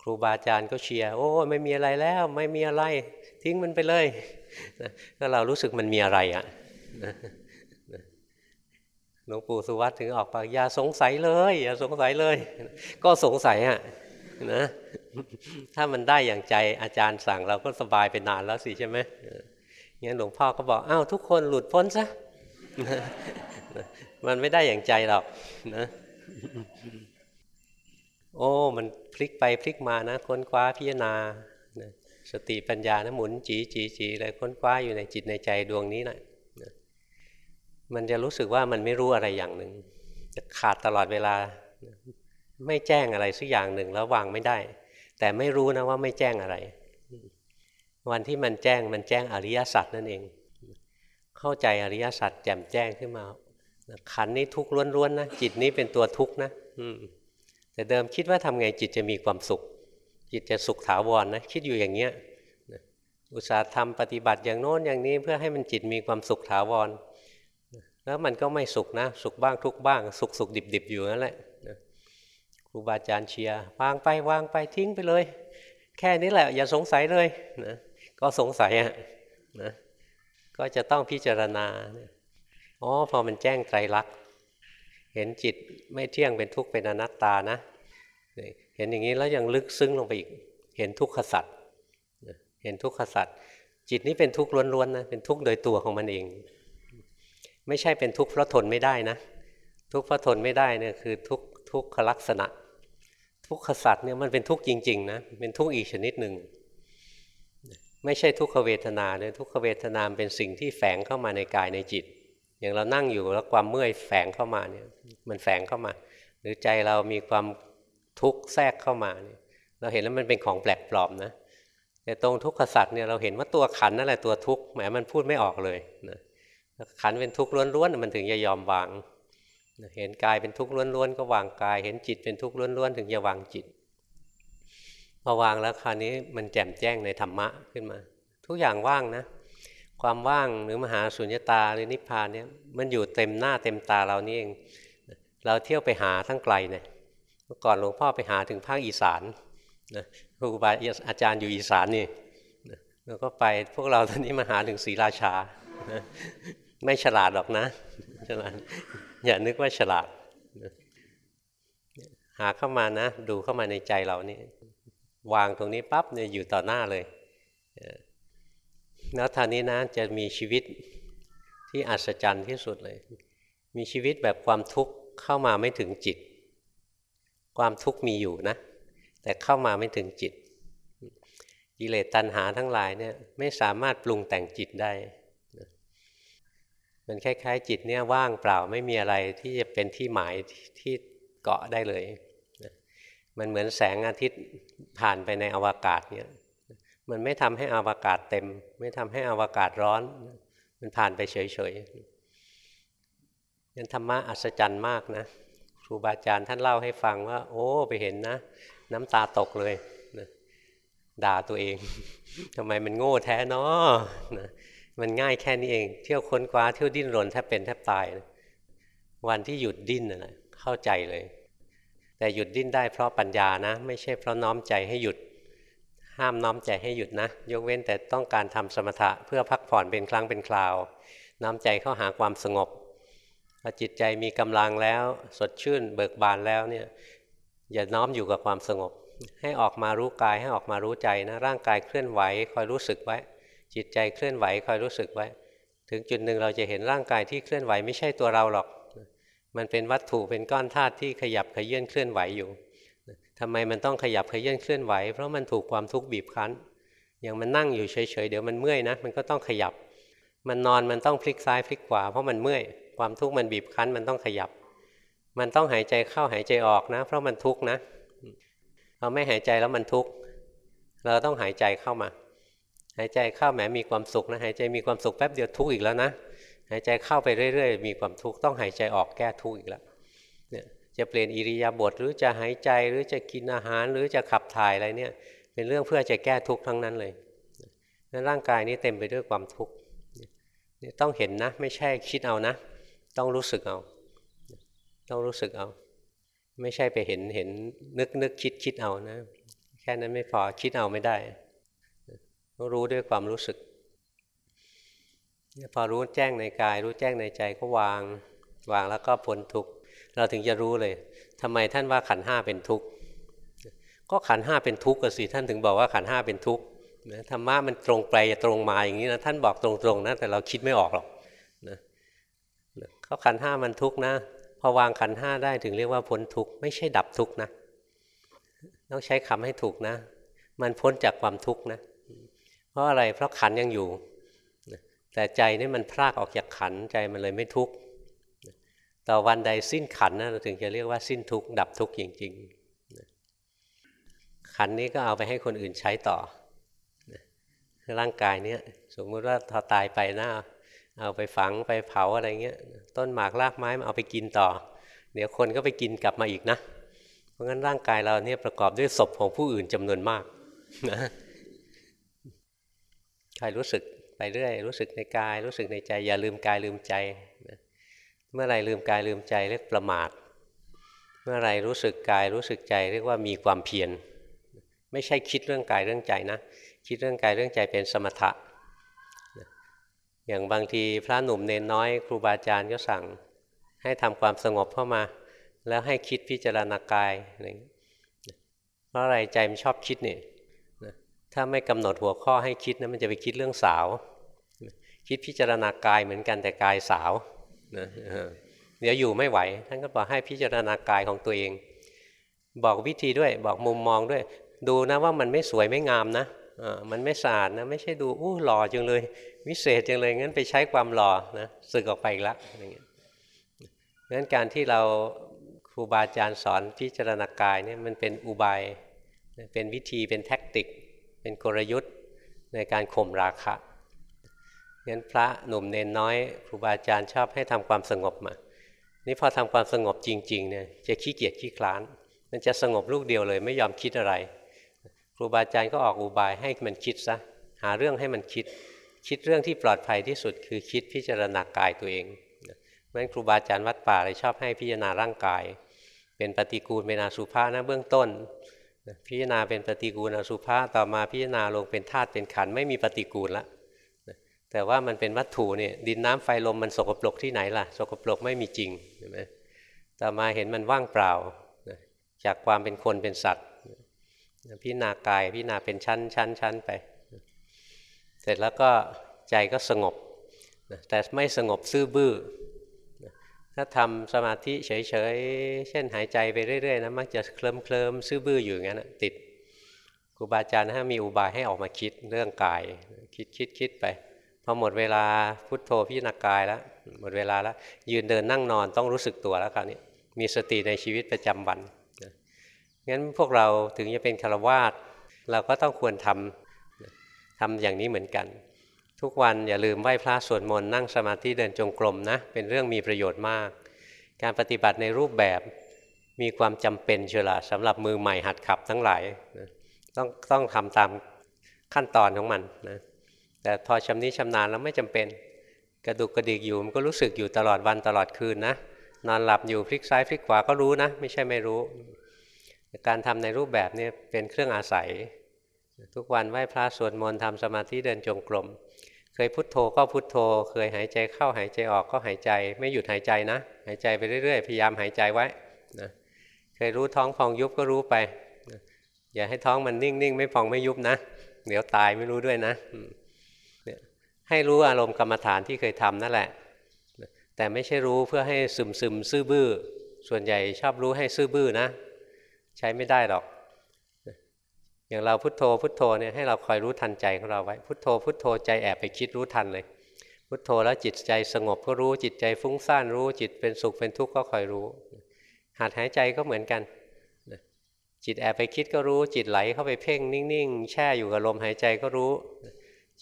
ครูบาอาจารย์ก็เชียร์โอ้ไม่มีอะไรแล้ว ไม่มีอะไร ทิ้งมันไปเลยก็เรารู้สึกมันมีอะไรอะ่ะหลวงปู่สุวัตถึงออกปากอย่าสงสัยเลย อย่าสงสัยเลย ก็สงสัยอะนะถ้ามันได้อย่างใจอาจารย์สั่งเราก็สบายไปนานแล้วสิใช่ไหมงั้นหลวงพ่อก็บอกอ้าวทุกคนหลุดพ้นซะมันไม่ได้อย่างใจหรอกนะโอ้ มันพลิกไปพลิกมานะค้นคว้าพิจารณา สติปัญญานะหมุนจีจีจีอะไรค้นคว้าอยู่ในจิตในใจดวงนี้แหละมันจะรู้สึกว่ามันไม่รู้อะไรอย่างหนึ่งจะขาดตลอดเวลา ไม่แจ้งอะไรสักอย่างหนึ่งแล้ววางไม่ได้ แต่ไม่รู้นะว่าไม่แจ้งอะไร วันที่มันแจ้งมันแจ้งอริยสัจนั่นเอง เข้าใจอริยสัจแจ่มแจ้งขึ้นมาขันนี้ทุกข์ล้วนๆนะจิตนี้เป็นตัวทุกข์นะแต่เดิมคิดว่าทำไงจิตจะมีความสุข จิตจะสุขถาวรนนะคิดอยู่อย่างเงี้ยอุตสาห์ทำปฏิบัติอย่างโน้นอย่างนี้เพื่อให้มันจิตมีความสุขถาวร แล้วมันก็ไม่สุขนะ สุขบ้างทุกบ้าง สุขสุขดิบดิบอยู่นั่นแหละครูบาอาจารย์เชียร์วางไปวางไปทิ้งไปเลย แค่นี้แหละ อย่าสงสัยเลยนะก็สงสัยอะนะก็จะต้องพิจารณาอ๋อพอมันแจ้งไตรลักษณ์เห็นจิตไม่เที่ยงเป็นทุกข์เป็นอนัตตานะ เห็นอย่างนี้แล้วยังลึกซึ้งลงไปอีก เห็นทุกขสัตว์เห็นทุกขสัตว์จิตนี้เป็นทุกข์ล้วนๆนะเป็นทุกข์โดยตัวของมันเอง ไม่ใช่เป็นทุกข์เพราะทนไม่ได้นะ ทุกข์เพราะทนไม่ได้เนี่ยคือทุกทุกขลักษณะ ทุกขสัตว์เนี่ยมันเป็นทุกข์จริงๆนะเป็นทุกข์อีกชนิดหนึ่งไม่ใช่ทุกขเวทนาเนี่ยทุกขเวทนาเป็นสิ่งที่แฝงเข้ามาในกายในจิต อย่างเรานั่งอยู่แล้วความเมื่อยแฝงเข้ามาเนี่ยมันแฝงเข้ามา หรือใจเรามีความ ทุกแทรกเข้ามาเนี่ยเราเห็นแล้วมันเป็นของแปลกปลอมนะแต่ตรงทุกขสัตว์เนี่ยเราเห็นว่าตัวขันนั่นแหละตัวทุกข์แหมมันพูดไม่ออกเลยนะขันเป็นทุกข์ล้วนๆมันถึงจะยอมวางเห็นกายเป็นทุกข์ล้วนๆก็วางกาย เห็นจิตเป็นทุกข์ล้วนๆถึงจะวางจิตพอวางแล้วคราวนี้มันแจ่มแจ้งในธรรมะขึ้นมา ทุกอย่างว่างนะ ความว่างหรือมหาสุญญตาหรือนิพพานเนี่ยมันอยู่เต็มหน้าเต็มตาเรานี่เอง เราเที่ยวไปหาทั้งไกลเนี่ย เมื่อก่อนหลวงพ่อไปหาถึงภาคอีสานนะครูบาอาจารย์อยู่อีสานนี่แล้วก็ไปพวกเราตอนนี้มาหาถึงศรีราชา ไม่ฉลาดหรอกนะฉลาดอย่านึกว่าฉลาด หาเข้ามานะ ดูเข้ามาในใจเรานี่ วางตรงนี้ปั๊บเนี่ยอยู่ต่อหน้าเลยแล้วท่านี้นะจะมีชีวิตที่อัศจรรย์ที่สุดเลย มีชีวิตแบบความทุกข์เข้ามาไม่ถึงจิต ความทุกข์มีอยู่นะ แต่เข้ามาไม่ถึงจิต กิเลสตัณหาทั้งหลายเนี่ยไม่สามารถปรุงแต่งจิตได้ มันคล้ายๆจิตเนี่ยว่างเปล่าไม่มีอะไรที่จะเป็นที่หมายที่เกาะได้เลย มันเหมือนแสงอาทิตย์ผ่านไปในอวกาศเนี่ย มันไม่ทำให้อวกาศเต็ม ไม่ทำให้อวกาศร้อน มันผ่านไปเฉยๆยันธรรมะอัศจรรย์มากนะ รูบาอาจารย์ท่านเล่าให้ฟังว่า โอ้ไปเห็นนะ น้ำตาตกเลยด่าตัวเองทำไมมันโง่แท้เนาะมันง่ายแค่นี้เอง เที่ยวค้นคว้าเที่ยวดิ้นรนแทบเป็นแทบตายวันที่หยุดดิ้นนะเข้าใจเลย แต่หยุดดิ้นได้เพราะปัญญานะ ไม่ใช่เพราะน้อมใจให้หยุด ห้ามน้อมใจให้หยุดนะ ยกเว้นแต่ต้องการทำสมถะเพื่อพักผ่อนเป็นครั้งเป็นคราว น้อมใจเข้าหาความสงบ อจิตใจมีกำลังแล้ว สดชื่นเบิกบานแล้วเนี่ยอย่าน้อมอยู่กับความสงบ ให้ออกมารู้กายให้ออกมารู้ใจนะร่างกายเคลื่อนไหวคอยรู้สึกไว้ จิตใจเคลื่อนไหวคอยรู้สึกไว้ ถึงจุดหนึ่งเราจะเห็นร่างกายที่เคลื่อนไหวไม่ใช่ตัวเราหรอก มันเป็นวัตถุเป็นก้อนธาตุที่ขยับขยื่นเคลื่อนไหวอยู่ทำไมมันต้องขยับขยื่นเคลื่อนไหว เพราะมันถูกความทุกข์บีบคั้น อย่างมันนั่งอยู่เฉยๆเดี๋ยวมันเมื่อยนะมันก็ต้องขยับ มันนอนมันต้องพลิกซ้ายพลิกขวาเพราะมันเมื่อย ความทุกข์มันบีบคั้นมันต้องขยับ มันต้องหายใจเข้าหายใจออกนะ เพราะมันทุกข์นะเราไม่หายใจแล้วมันทุกข์เราต้องหายใจเข้ามา หายใจเข้าแหมมีความสุขนะ หายใจมีความสุขแป๊บเดียวทุกข์อีกแล้วนะหายใจเข้าไปเรื่อย ๆ มีความทุกข์ต้องหายใจออกแก้ทุกข์อีกแล้วเนี่ยจะเปลี่ยนอิริยาบถหรือจะหายใจหรือจะกินอาหารหรือจะขับถ่ายอะไรเนี่ยเป็นเรื่องเพื่อจะแก้ทุกข์ทั้งนั้นเลยนั้นร่างกายนี้เต็มไปด้วยความทุกข์นี่ต้องเห็นนะ ไม่ใช่คิดเอานะ ต้องรู้สึกเอา ต้องรู้สึกเอา ไม่ใช่ไปเห็นเห็นนึกนึกคิดคิดเอานะ แค่นั้นไม่พอคิดเอาไม่ได้ต้องรู้ด้วยความรู้สึก พอรู้แจ้งในกาย รู้แจ้งในใจก็วาง วางแล้วก็พ้นทุกข์เราถึงจะรู้เลยทำไมท่านว่าขันห้าเป็นทุกข์ก็ขันห้าเป็นทุกข์สิท่านถึงบอกว่าขันห้าเป็นทุกข์ธรรมะมันตรงไปตรงมาอย่างนี้นะท่านบอกตรงๆนะแต่เราคิดไม่ออกหรอกนะ เขาขันห้ามันทุกนะพอวางขันห้าได้ถึงเรียกว่าพ้นทุกไม่ใช่ดับทุกนะต้องใช้คำให้ถูกนะ มันพ้นจากความทุกข์นะ เพราะอะไรเพราะขันยังอยู่ แต่ใจนี่มันพรากออกจากขันใจมันเลยไม่ทุกข์ต่อวันใดสิ้นขันนะเราถึงจะเรียกว่าสิ้นทุกข์ดับทุกข์จริงๆ ขันนี้ก็เอาไปให้คนอื่นใช้ต่อร่างกายเนี้ยสมมุติว่าพอตายไปนะ เอาไปฝังไปเผาอะไรเงี้ย ต้นหมากรากไม้มาเอาไปกินต่อ เดี๋ยวคนก็ไปกินกลับมาอีกนะ เพราะงั้นร่างกายเราเนี่ยประกอบด้วยศพของผู้อื่นจำนวนมากนะใครรู้สึกไปเรื่อย รู้สึกในกาย รู้สึกในใจ อย่าลืมกายลืมใจนะเมื่อไรลืมกายลืมใจเรียกประมาท เมื่อไรรู้สึกกายรู้สึกใจ เรียกว่ามีความเพียร ไม่ใช่คิดเรื่องกายเรื่องใจนะ คิดเรื่องกายเรื่องใจเป็นสมถะ อย่างบางทีพระหนุ่มเนนน้อยครูบาอาจารย์ก็สั่ง ให้ทำความสงบเข้ามา แล้วให้คิดพิจารณากายอะไรเพราะอะไรใจมันชอบคิดเนี่ยถ้าไม่กำหนดหัวข้อให้คิดนะมันจะไปคิดเรื่องสาว คิดพิจารณากายเหมือนกันแต่กายสาวนะเดี๋ยวอยู่ไม่ไหว ท่านก็บอกให้พิจารณากายของตัวเอง บอกวิธีด้วยบอกมุมมองด้วย ดูนะว่ามันไม่สวยไม่งามนะมันไม่สะอาดนะไม่ใช่ดูอู้หล่อจังเลย วิเศษจังเลยงั้นไปใช้ความหล่อนะสึกออกไปอีกแล้วอย่างเงี้ยงั้นการที่เราครูบาอาจารย์สอนพิจารณากายเนี่ยมันเป็นอุบายเป็นวิธีเป็นแท็กติก เป็นกลยุทธ์ในการข่มราคะงั้นพระหนุ่มเนนน้อยครูบาอาจารย์ชอบให้ทำความสงบมา นี่พอทำความสงบจริงๆเนี่ยจะขี้เกียจขี้คลาน มันจะสงบลูกเดียวเลยไม่ยอมคิดอะไร ครูบาอาจารย์ก็ออกอุบายให้มันคิดซะหาเรื่องให้มันคิด คิดเรื่องที่ปลอดภัยที่สุดคือคิดพิจารณากายตัวเองเพราะฉะนั้นครูบาอาจารย์วัดป่าเลยชอบให้พิจารณาร่างกาย เป็นปฏิกูลเป็นอสุภะนะเบื้องต้น พิจารณาเป็นปฏิกูลอสุภะต่อมาพิจารณาลงเป็นธาตุเป็นขันไม่มีปฏิกูลละแต่ว่ามันเป็นวัตถุเนี่ยดินน้ำไฟลมมันสกปรกที่ไหนล่ะ สกปรกไม่มีจริงเห็นไหมต่อมาเห็นมันว่างเปล่าจากความเป็นคนเป็นสัตว์พิจารณากายพิจารณาเป็นชั้นชั้นชั้นไป เสร็จแล้วก็ใจก็สงบแต่ไม่สงบซื่อบื้อถ้าทำสมาธิเฉย ๆ เช่นหายใจไปเรื่อยๆนะมักจะเคลิ้มเคลิมซื่อบื้ออยู่อย่างนั้นติดครูบาอาจารย์ถ้ามีอุบายให้ออกมาคิดเรื่องกาย คิดคิดคิดไปพอหมดเวลาพุทโธพิจารณากายแล้วหมดเวลาแล้วยืนเดินนั่งนอนต้องรู้สึกตัวแล้วคราวนี้มีสติในชีวิตประจำวันงั้นพวกเราถึงจะเป็นคารวาสเราก็ต้องควรทำ ทำอย่างนี้เหมือนกัน ทุกวันอย่าลืมไหว้พระสวดมนต์นั่งสมาธิเดินจงกรมนะ เป็นเรื่องมีประโยชน์มาก การปฏิบัติในรูปแบบมีความจำเป็นเชียวละสำหรับมือใหม่หัดขับทั้งหลายนะต้องต้องทำตามขั้นตอนของมันนะแต่พอชำนิชำนาญแล้วไม่จำเป็น กระดุกกระดิกอยู่มันก็รู้สึกอยู่ตลอดวันตลอดคืนนะนอนหลับอยู่พลิกซ้ายพลิกขวาก็รู้นะ ไม่ใช่ไม่รู้ การทำในรูปแบบนี้เป็นเครื่องอาศัย ทุกวันไหว้พระสวดมนต์ทำสมาธิเดินจงกรมเคยพุทโธก็พุทโธ เคยหายใจเข้าหายใจออกก็หายใจ ไม่หยุดหายใจนะ หายใจไปเรื่อยๆพยายามหายใจไว้นะเคยรู้ท้องพองยุบก็รู้ไปนะอย่าให้ท้องมันนิ่งๆ ไม่พองไม่ยุบนะเดี๋ยวตายไม่รู้ด้วยนะให้รู้อารมณ์กรรมฐานที่เคยทำนั่นแหละ แต่ไม่ใช่รู้เพื่อให้ซึมซึมซื่อบื้อ ส่วนใหญ่ชอบรู้ให้ซื่อบื้อนะ ใช้ไม่ได้หรอก อย่างเราพุทโธพุทโธเนี่ยให้เราคอยรู้ทันใจของเราไว้พุทโธพุทโธใจแอบไปคิดรู้ทันเลย พุทโธแล้วจิตใจสงบก็รู้จิตใจฟุ้งซ่านรู้จิตเป็นสุขเป็นทุกข์ก็คอยรู้หัดหายใจก็เหมือนกันจิตแอบไปคิดก็รู้จิตไหลเข้าไปเพ่งนิ่งๆ แช่อยู่กับลมหายใจก็รู้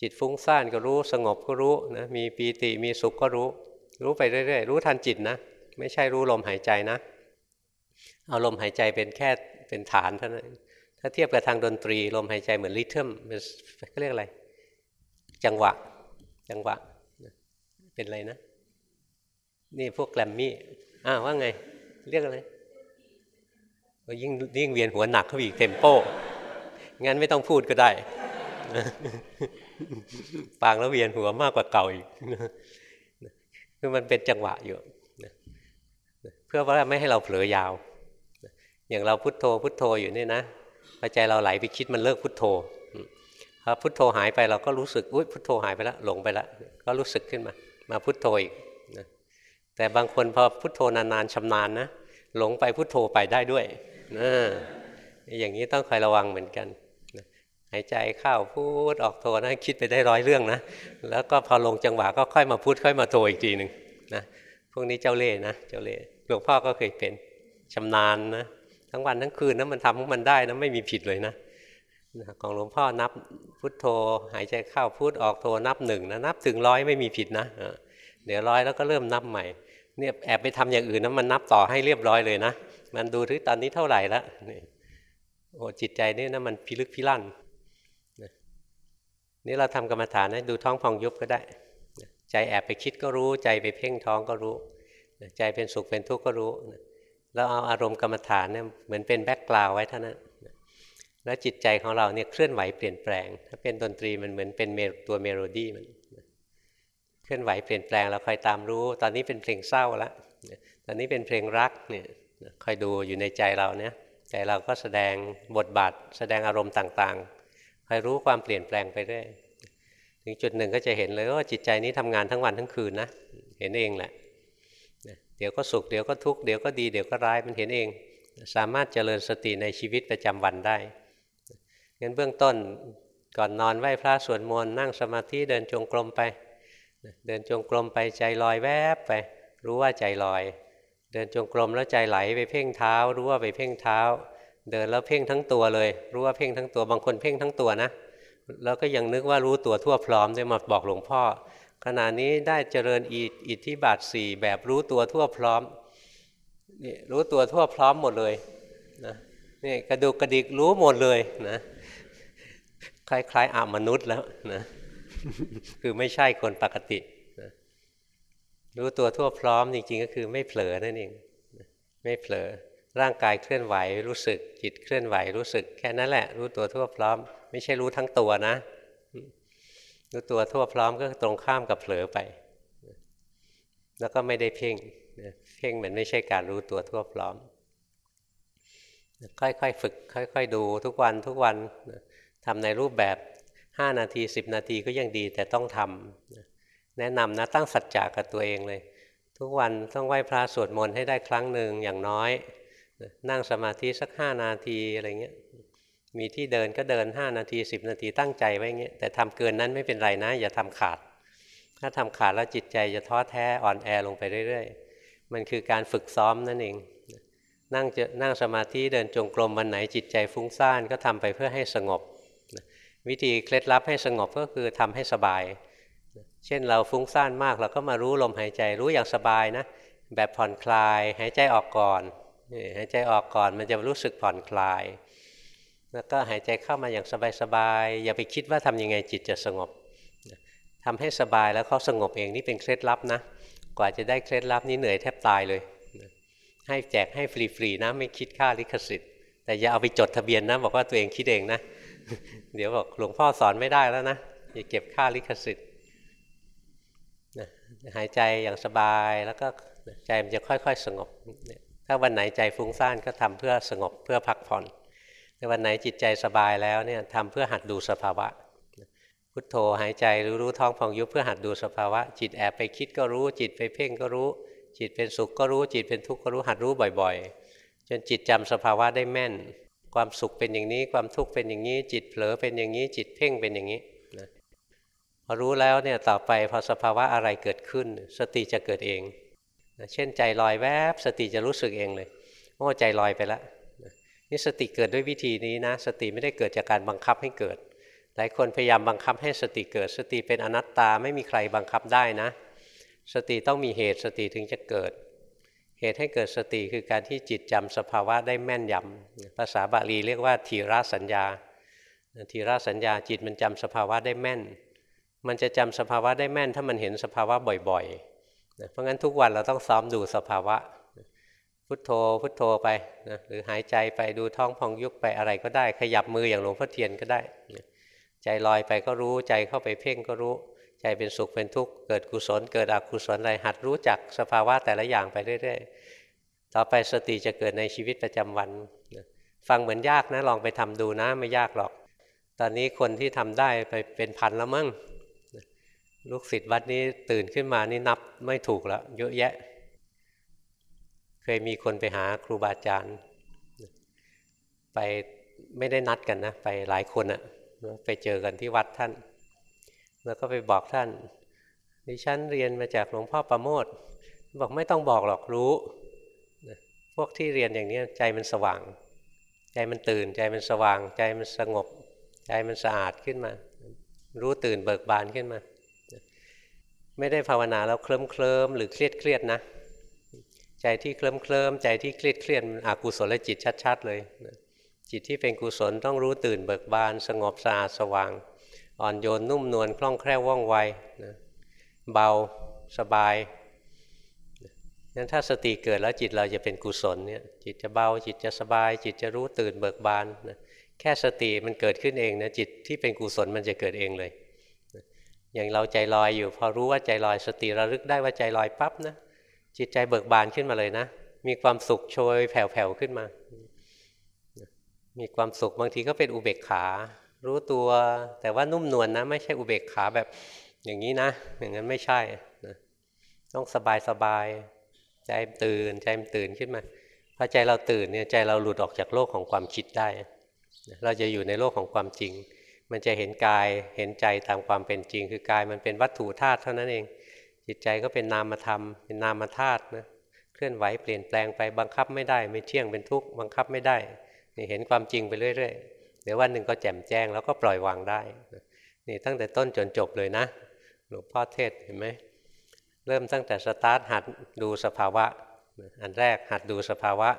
จิตฟุ้งซ่านก็รู้สงบก็รู้นะมีปีติมีสุขก็รู้ รู้ไปเรื่อยๆ รู้ทันจิตนะ ไม่ใช่รู้ลมหายใจนะ เอาลมหายใจเป็นแค่เป็นฐานเท่านั้น ถ้าเทียบกับทางดนตรีลมหายใจเหมือนริทึมเขาเรียกอะไร จังหวะ จังหวะ เป็นอะไรนะ นี่พวกแกรมมี่อ้าวว่าไง เรียกอะไรยิ่งยิ่งเวียนหัวหนักเข้าอีกเทมโปงั้นไม่ต้องพูดก็ได้ฟังแล้วเวียนหัวมากกว่าเก่าอีกคือมันเป็นจังหวะอยู่เพื่อว่าไม่ให้เราเผลอยาว อย่างเราพุทโธพุทโธอยู่นี่นะ พอใจเราไหลไปคิดมันเลิกพุทโธพอพุทโธหายไปเราก็รู้สึกอุ้ยพุทโธหายไปแล้วหลงไปแล้วก็รู้สึกขึ้นมา มาพุทโธอีกนะแต่บางคนพอพุทโธนานๆชำนาญนะหลงไปพุทโธไปได้ด้วยนะอย่างนี้ต้องคอยระวังเหมือนกันหายใจเข้าพูดออกโทนะคิดไปได้ร้อยเรื่องนะแล้วก็พอลงจังหวะก็ค่อยมาพูดค่อยมาโทอีกทีหนึ่งนะพวกนี้เจ้าเล่ห์นะเจ้าเล่ห์หลวงพ่อก็เคยเป็นชำนาญนะ ทั้งวันทั้งคืนนะมันทำของมันได้นะไม่มีผิดเลยนะของหลวงพ่อนับพุทโธ หายใจเข้าพูดออกโทนับหนึ่งนะนับถึงร้อยไม่มีผิดนะเดี๋ยวร้อยแล้วก็เริ่มนับใหม่เนี่ยแอบไปทำอย่างอื่นนะมันนับต่อให้เรียบร้อยเลยนะมันดูที่ตอนนี้เท่าไหร่ละนี่โอ้จิตใจนี่นะมันพิลึกพิลั่นนี่เราทำกรรมฐานนะดูท้องพองยุบก็ได้ ใจแอบไปคิดก็รู้ ใจไปเพ่งท้องก็รู้ ใจเป็นสุขเป็นทุกข์ก็รู้ แล้วเอาอารมณ์กรรมฐานเนี่ยเหมือนเป็น background ไว้เท่านั้นแล้วจิตใจของเราเนี่ยเคลื่อนไหวเปลี่ยนแปลง ถ้าเป็นดนตรีมันเหมือนเป็นตัวเมโลดี้มันเคลื่อนไหวเปลี่ยนแปลงเราคอยตามรู้ ตอนนี้เป็นเพลงเศร้าแล้วตอนนี้เป็นเพลงรักเนี่ยคอยดูอยู่ในใจเราเนี่ยใจเราก็แสดงบทบาท แสดงอารมณ์ต่างๆคอยรู้ความเปลี่ยนแปลงไปเรื่อยถึงจุดหนึ่งก็จะเห็นเลยว่าจิตใจนี้ทำงานทั้งวันทั้งคืนนะเห็นเองแหละ เดี๋ยวก็สุขเดี๋ยวก็ทุกข์เดี๋ยวก็ดีเดี๋ยวก็ร้ายมันเห็นเอง สามารถเจริญสติในชีวิตประจำวันได้งั้นเบื้องต้นก่อนนอนไหว้พระสวดมนต์นั่งสมาธิเดินจงกรมไป เดินจงกรมไปใจลอยแวบไป รู้ว่าใจลอย เดินจงกรมแล้วใจไหลไปเพ่งเท้า รู้ว่าไปเพ่งเท้า เดินแล้วเพ่งทั้งตัวเลย รู้ว่าเพ่งทั้งตัวบางคนเพ่งทั้งตัวนะแล้วก็ยังนึกว่ารู้ตัวทั่วพร้อมได้มาบอกหลวงพ่อ ขณะนี้ได้เจริญอิทธิบาทสี่แบบรู้ตัวทั่วพร้อมนี่รู้ตัวทั่วพร้อมหมดเลยนะนี่กระดูกกระดิกรู้หมดเลยนะคล้ายๆอามนุษย์แล้วนะคือไม่ใช่คนปกตินะรู้ตัวทั่วพร้อมจริงๆก็คือไม่เผลอนั่นเองไม่เผลอร่างกายเคลื่อนไหวรู้สึกจิตเคลื่อนไหวรู้สึก แค่นั้นแหละ รู้ตัวทั่วพร้อม ไม่ใช่รู้ทั้งตัวนะ รู้ตัวทั่วพร้อมก็ตรงข้ามกับเผลอไป แล้วก็ไม่ได้เพ่งเพ่งมันไม่ใช่การรู้ตัวทั่วพร้อม ค่อยๆฝึก ค่อยๆดูทุกวันทุกวันทำในรูปแบบ 5 นาที 10 นาทีก็ยังดีแต่ต้องทำแนะนำนะตั้งสัจจะกับตัวเองเลย ทุกวันต้องไหว้พระสวดมนต์ให้ได้ครั้งหนึ่งอย่างน้อย นั่งสมาธิสักห้านาทีอะไรเงี้ย มีที่เดินก็เดินห้านาทีสิบนาทีตั้งใจไว้เงี้ยแต่ทำเกินนั้นไม่เป็นไรนะ อย่าทำขาด ถ้าทำขาดแล้วจิตใจจะท้อแท้อ่อนแอลงไปเรื่อยๆ มันคือการฝึกซ้อมนั่นเอง นั่งจะนั่งสมาธิเดินจงกรมวันไหนจิตใจฟุ้งซ่านก็ทำไปเพื่อให้สงบ วิธีเคล็ดลับให้สงบก็คือทำให้สบาย เช่นเราฟุ้งซ่านมากเราก็มารู้ลมหายใจรู้อย่างสบายนะ แบบผ่อนคลายหายใจออกก่อนหายใจออกก่อนมันจะรู้สึกผ่อนคลาย แล้วก็หายใจเข้ามาอย่างสบายๆอย่าไปคิดว่าทำยังไงจิตจะสงบทำให้สบายแล้วเขาสงบเองนี่เป็นเคล็ดลับนะ กว่าจะได้เคล็ดลับนี้เหนื่อยแทบตายเลย ให้แจกให้ฟรีๆนะไม่คิดค่าลิขสิทธิ์ แต่อย่าเอาไปจดทะเบียนนะบอกว่าตัวเองคิดเองนะ เดี๋ยวบอกหลวงพ่อสอนไม่ได้แล้วนะอย่าเก็บค่าลิขสิทธิ์หายใจอย่างสบายแล้วก็ใจมันจะค่อย ๆ สงบ ถ้าวันไหนใจฟุ้งซ่านก็ทำเพื่อสงบเพื่อพักผ่อน แต่วันไหนจิตใจสบายแล้วเนี่ยทำเพื่อหัดดูสภาวะ พุทโธหายใจรู้รู้ท้องพองยุบเพื่อหัดดูสภาวะ จิตแอบไปคิดก็รู้ จิตไปเพ่งก็รู้ จิตเป็นสุขก็รู้ จิตเป็นทุกข์ก็รู้หัดรู้บ่อยๆ จนจิตจำสภาวะได้แม่น ความสุขเป็นอย่างนี้ความทุกข์เป็นอย่างนี้ จิตเผลอเป็นอย่างนี้ จิตเพ่งเป็นอย่างนี้นะพอรู้แล้วเนี่ยต่อไปพอสภาวะอะไรเกิดขึ้น สติจะเกิดเองนะเช่นใจลอยแวบ สติจะรู้สึกเองเลยโอ้ใจลอยไปแล้ว นี่สติเกิดด้วยวิธีนี้นะ สติไม่ได้เกิดจากการบังคับให้เกิด หลายคนพยายามบังคับให้สติเกิด สติเป็นอนัตตาไม่มีใครบังคับได้นะ สติต้องมีเหตุสติถึงจะเกิด เหตุให้เกิดสติคือการที่จิตจำสภาวะได้แม่นยำภาษาบาลีเรียกว่าทีระสัญญาทีระสัญญาจิตมันจำสภาวะได้แม่น มันจะจำสภาวะได้แม่น ถ้ามันเห็นสภาวะบ่อยๆ เพราะงั้นทุกวันเราต้องซ้อมดูสภาวะ พุทโธพุทโธไปนะหรือหายใจไปดูท้องพองยุบไปอะไรก็ได้ ขยับมืออย่างหลวงพ่อเทียนก็ได้ ใจลอยไปก็รู้ใจเข้าไปเพ่งก็รู้ ใจเป็นสุขเป็นทุกข์เกิดกุศล เกิดอกุศลอะไรหัดรู้จักสภาวะแต่ละอย่างไปเรื่อยๆต่อไปสติจะเกิดในชีวิตประจำวันฟังเหมือนยากนะลองไปทำดูนะไม่ยากหรอก ตอนนี้คนที่ทำได้ไปเป็นพันแล้วมั้งลูกศิษย์วัดนี้ตื่นขึ้นมานี่นับไม่ถูกแล้วเยอะแยะ เคยมีคนไปหาครูบาอาจารย์ ไปไม่ได้นัดกันนะ ไปหลายคนอะไปเจอกันที่วัดท่าน แล้วก็ไปบอกท่านดิฉันเรียนมาจากหลวงพ่อประโมทบอกไม่ต้องบอกหรอกรู้ พวกที่เรียนอย่างนี้ใจมันสว่าง ใจมันตื่น ใจมันสว่าง ใจมันสงบ ใจมันสะอาดขึ้นมา รู้ตื่นเบิกบานขึ้นมา ไม่ได้ภาวนาแล้วเคลิ้มเคลิมหรือเครียดเครียดนะ ใจที่เคลิ้มเคลิมใจที่เครียดเครียดอกุศลจิตชัด ๆ เลยจิตที่เป็นกุศลต้องรู้ตื่นเบิกบาน สงบสะอาดสว่าง อ่อนโยนนุ่มนวลคล่องแคล่วว่องไวนะเบาสบายนั้นถ้าสติเกิดแล้วจิตเราจะเป็นกุศลเนี่ยจิตจะเบาจิตจะสบาย จิตจะรู้ตื่นเบิกบานนะแค่สติมันเกิดขึ้นเองนะจิตที่เป็นกุศลมันจะเกิดเองเลย อย่างเราใจลอยอยู่ พอรู้ว่าใจลอยสติระลึกได้ว่าใจลอยปั๊บนะ จิตใจเบิกบานขึ้นมาเลยนะ มีความสุขโชยแผ่วๆขึ้นมา มีความสุขบางทีก็เป็นอุเบกขา รู้ตัวแต่ว่านุ่มนวลนนะ ไม่ใช่อุเบกขาแบบอย่างนี้นะ อย่างนั้นไม่ใช่นะต้องสบายสบายใจตื่นใจมันตื่นขึ้นมาพอใจเราตื่นเนี่ยใจเราหลุดออกจากโลกของความคิดได้ เราจะอยู่ในโลกของความจริง มันจะเห็นกายเห็นใจตามความเป็นจริง คือกายมันเป็นวัตถุธาตุเท่านั้นเอง จิตใจก็เป็นนามธรรม เป็นนามธาตุนะเคลื่อนไหวเปลี่ยนแปลงไปบังคับไม่ได้ ไม่เที่ยงเป็นทุกข์บังคับไม่ได้นี่เห็นความจริงไปเรื่อยๆเดี๋ยววันหนึ่งก็แจ่มแจ้งแล้วก็ปล่อยวางได้นี่ตั้งแต่ต้นจนจบเลยนะหลวงพ่อเทศเห็นไหมเริ่มตั้งแต่สตาร์ทหัดดูสภาวะ อันแรกหัดดูสภาวะ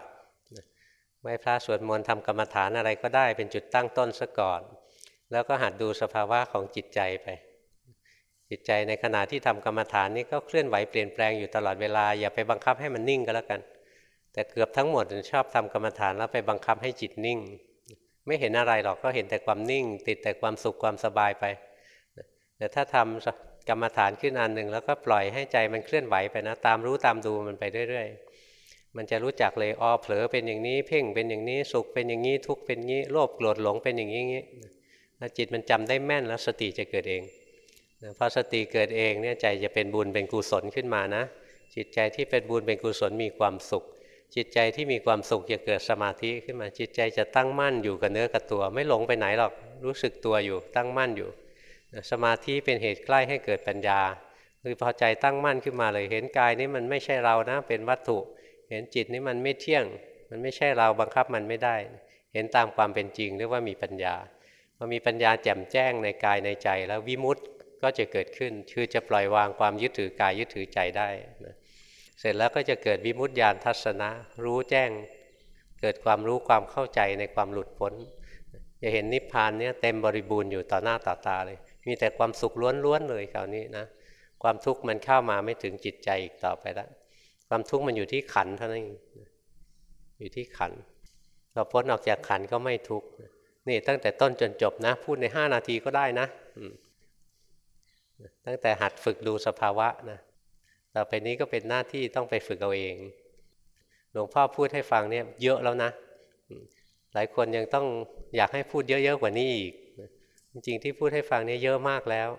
ไม่พระสวดมนต์ทำกรรมฐานอะไรก็ได้เป็นจุดตั้งต้นซะก่อน แล้วก็หัดดูสภาวะของจิตใจไป จิตใจในขณะที่ทำกรรมฐานนี้ก็เคลื่อนไหวเปลี่ยนแปลงอยู่ตลอดเวลาอย่าไปบังคับให้มันนิ่งก็แล้วกัน แต่เกือบทั้งหมดชอบทำกรรมฐานแล้วไปบังคับให้จิตนิ่ง ไม่เห็นอะไรหรอกก็เห็นแต่ความนิ่ง ติดแต่ความสุขความสบายไปแต่ถ้าทำกรรมฐานขึ้นอันหนึ่งแล้วก็ปล่อยให้ใจมันเคลื่อนไหวไปนะ ตามรู้ตามดูมันไปเรื่อยๆ มันจะรู้จักเลยอ๋อเผลอเป็นอย่างนี้เพ่งเป็นอย่างนี้สุขเป็นอย่างนี้ทุกข์เป็นอย่างนี้โลภโกรธหลงเป็นอย่างนี้งี้จิตมันจำได้แม่นแล้วสติจะเกิดเอง พอสติเกิดเองเนี่ยใจจะเป็นบุญเป็นกุศลขึ้นมานะ จิตใจที่เป็นบุญเป็นกุศลมีความสุข จิตใจที่มีความสุขจะเกิดสมาธิขึ้นมา จิตใจจะตั้งมั่นอยู่กับเนื้อกับตัว ไม่หลงไปไหนหรอกรู้สึกตัวอยู่ตั้งมั่นอยู่ สมาธิเป็นเหตุใกล้ให้เกิดปัญญาคือพอใจตั้งมั่นขึ้นมาเลยเห็นกายนี้มันไม่ใช่เรานะ เป็นวัตถุ เห็นจิตนี้มันไม่เที่ยง มันไม่ใช่เราบังคับมันไม่ได้ เห็นตามความเป็นจริงเรียกว่ามีปัญญาพอมีปัญญาแจ่มแจ้งในกายในใจแล้ววิมุตต์ ก็จะเกิดขึ้นคือจะปล่อยวางความยึดถือกายยึดถือใจได้นะเสร็จแล้วก็จะเกิดวิมุตติญาณทัศนะ รู้แจ้ง เกิดความรู้ความเข้าใจในความหลุดพ้นจะเห็นนิพพานเนี่ยเต็มบริบูรณ์อยู่ต่อหน้าต่อตาเลย มีแต่ความสุขล้วนๆเลยคราวนี้นะความทุกข์มันเข้ามาไม่ถึงจิตใจอีกต่อไปแล้วความทุกข์มันอยู่ที่ขันเท่านั้นองอยู่ที่ขันเราพ้นออกจากขันก็ไม่ทุกข์นี่ตั้งแต่ต้นจนจบนะ พูดในห้านาทีก็ได้นะ ตั้งแต่หัดฝึกดูสภาวะนะต่อไปนี้ก็เป็นหน้าที่ต้องไปฝึกเอาเอง หลวงพ่อพูดให้ฟังเนี่ยเยอะแล้วนะ หลายคนยังต้องอยากให้พูดเยอะๆกว่านี้อีก จริงๆที่พูดให้ฟังเนี่ยเยอะมากแล้ว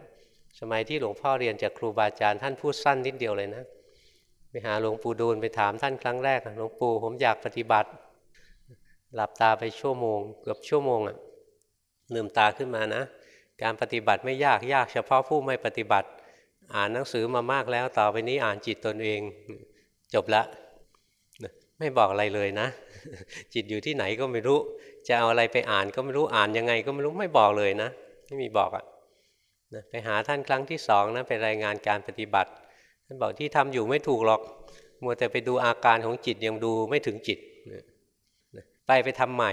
สมัยที่หลวงพ่อเรียนจากครูบาอาจารย์ท่านพูดสั้นนิดเดียวเลยนะ ไปหาหลวงปู่ดูลไปถามท่านครั้งแรกหลวงปู่ผมอยากปฏิบัติ หลับตาไปชั่วโมง เกือบชั่วโมงอะลืมตาขึ้นมานะ การปฏิบัติไม่ยากยากเฉพาะผู้ไม่ปฏิบัติ อ่านหนังสือมามากแล้วต่อไปนี้อ่านจิตตนเอง จบละไม่บอกอะไรเลยนะ จิตอยู่ที่ไหนก็ไม่รู้ จะเอาอะไรไปอ่านก็ไม่รู้อ่านยังไงก็ไม่รู้ไม่บอกเลยนะไม่มีบอกอะ่ะไปหาท่านครั้งที่สองนะไปรายงานการปฏิบัติท่านบอกที่ทำอยู่ไม่ถูกหรอกมัวแต่ไปดูอาการของจิตยังดูไม่ถึงจิตไปไปทำใหม่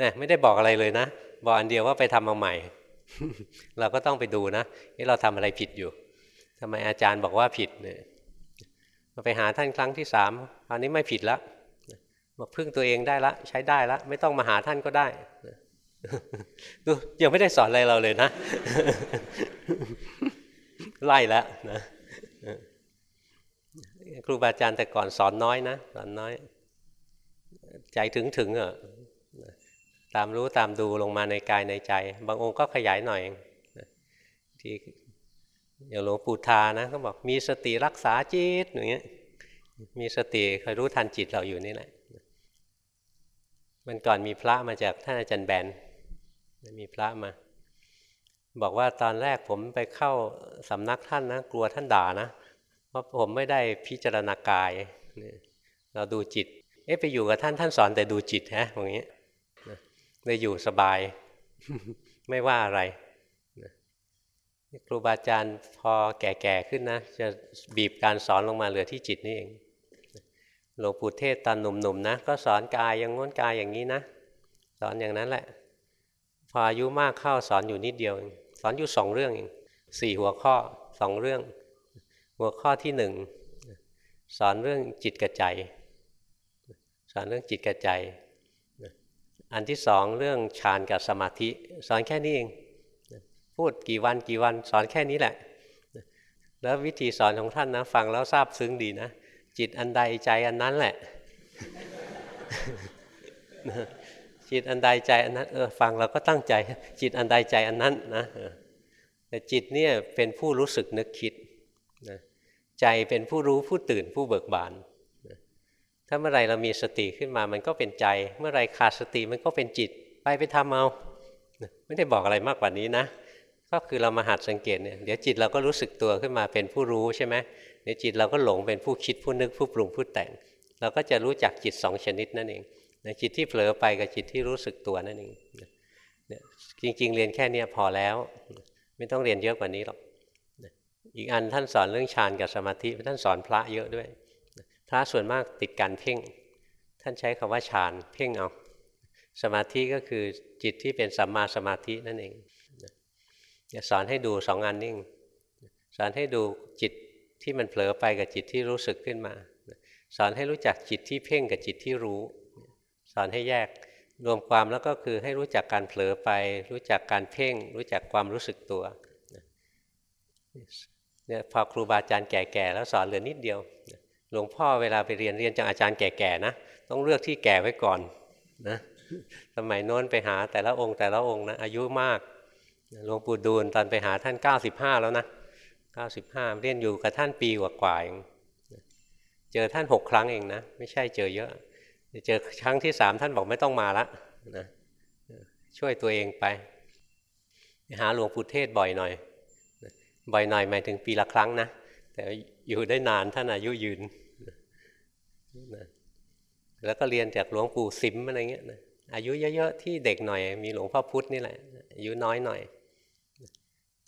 นะไม่ได้บอกอะไรเลยนะ บอกอันเดียวว่าไปทำมาใหม่ เราก็ต้องไปดูนะนี่เราทำอะไรผิดอยู่ทำไมอาจารย์บอกว่าผิดเนี่ยมาไปหาท่านครั้งที่สามคราวนี้ไม่ผิดล้วมาพึ่งตัวเองได้ละ ใช้ได้ละ ไม่ต้องมาหาท่านก็ได้ดูยังไม่ได้สอนอะไรเราเลยนะ ไล่แล้วนะครูบาอาจารย์แต่ก่อนสอนน้อยนะสอนน้อย ใจถึงถึงอะ ตามรู้ตามดูลงมาในกายในใจ บางองค์ก็ขยายหน่อยที่อย่างหลวงปู่ทานะก็บอกมีสติรักษาจิตอย่างเงี้ยมีสติคอยรู้ทันจิตเราอยู่นี่แหละมันก่อนมีพระมาจากท่านอาจารย์แบนมีพระมา บอกว่าตอนแรกผมไปเข้าสำนักท่านนะกลัวท่านด่านะเพราะผมไม่ได้พิจารณากาย เราดูจิต เอ๊ะไปอยู่กับท่านท่านสอนแต่ดูจิตฮะอย่างนี้ย อยู่สบาย ไม่ว่าอะไรครูบาอาจารย์พอแก่ๆขึ้นนะ จะบีบการสอนลงมาเหลือที่จิตนี่เองหลวงปู่เทศตอนหนุ่มๆนะก็สอนกายอย่างง้นกายอย่างนี้นะ สอนอย่างนั้นแหละ พออายุมากเข้าสอนอยู่นิดเดียวเองสอนอยู่สองเรื่องเองสี่หัวข้อสองเรื่อง หัวข้อที่หนึ่งสอนเรื่องจิตกระใจ สอนเรื่องจิตกระใจ อันที่สองเรื่องฌานกับสมาธิ สอนแค่นี้เอง พูดกี่วันกี่วันสอนแค่นี้แหละ แล้ววิธีสอนของท่านนะ ฟังแล้วทราบซึ้งดีนะ จิตอันใดใจอันนั้นแหละ จิตอันใดใจอันนั้นเออฟังเราก็ตั้งใจ จิตอันใดใจอันนั้นนะแต่จิตเนี่ยเป็นผู้รู้สึกนึกคิดนะใจเป็นผู้รู้ผู้ตื่นผู้เบิกบาน ถ้าเมื่อไรเรามีสติขึ้นมามันก็เป็นใจ เมื่อไรขาดสติมันก็เป็นจิต ไปไปทำเอา ไม่ได้บอกอะไรมากกว่านี้นะ ก็คือเรามาหัดสังเกตเนี่ยเดี๋ยวจิตเราก็รู้สึกตัวขึ้นมาเป็นผู้รู้ใช่ไหมในจิตเราก็หลงเป็นผู้คิดผู้นึกผู้ปรุงผู้แต่ง เราก็จะรู้จักจิตสองชนิดนั่นเองนจิตที่เผลอไปกับจิตที่รู้สึกตัวนั่นเองเนี่ยจริง ๆ เรียนแค่นี้พอแล้ว ไม่ต้องเรียนเยอะกว่านี้หรอกอีกอันท่านสอนเรื่องฌานกับสมาธิท่านสอนพระเยอะด้วย พระส่วนมากติดการเพ่ง ท่านใช้คำว่าฌานเพ่งเอาสมาธิก็คือจิตที่เป็นสัมมาสมาธินั่นเองจะสอนให้ดูสองอันนิ่งสอนให้ดูจิตที่มันเผลอไปกับจิตที่รู้สึกขึ้นมา สอนให้รู้จักจิตที่เพ่งกับจิตที่รู้ สอนให้แยกรวมความแล้วก็คือให้รู้จักการเผลอไป รู้จักการเพ่ง รู้จักความรู้สึกตัวเนี่ยพอครูบาอาจารย์แก่ๆแล้วสอนเหลือนิดเดียว ลวงพ่อเวลาไปเรียนเรียนจากอาจารย์แก่ๆนะต้องเลือกที่แก่ไว้ก่อนนะสมัยโน้นไปหาแต่ละองค์แต่ละองค์นะอายุมากหลวงปู่ดูลตอนไปหาท่าน 95 แล้วนะ 95 เรียนอยู่กับท่านปีกว่าๆเองเจอท่านหกครั้งเองนะ ไม่ใช่เจอเยอะ เจอครั้งที่สามท่านบอกไม่ต้องมาละนะช่วยตัวเองไป หาหลวงปู่เทศบ่อยหน่อย บ่อยหน่อยหมายถึงปีละครั้งนะ แต่อยู่ได้นานท่านอายุยืน แล้วก็เรียนจากหลวงปู่สิมอะไรเงี้ยนะอายุเยอะๆที่เด็กหน่อยมีหลวงพ่อพุธนี่แหละอายุน้อยหน่อย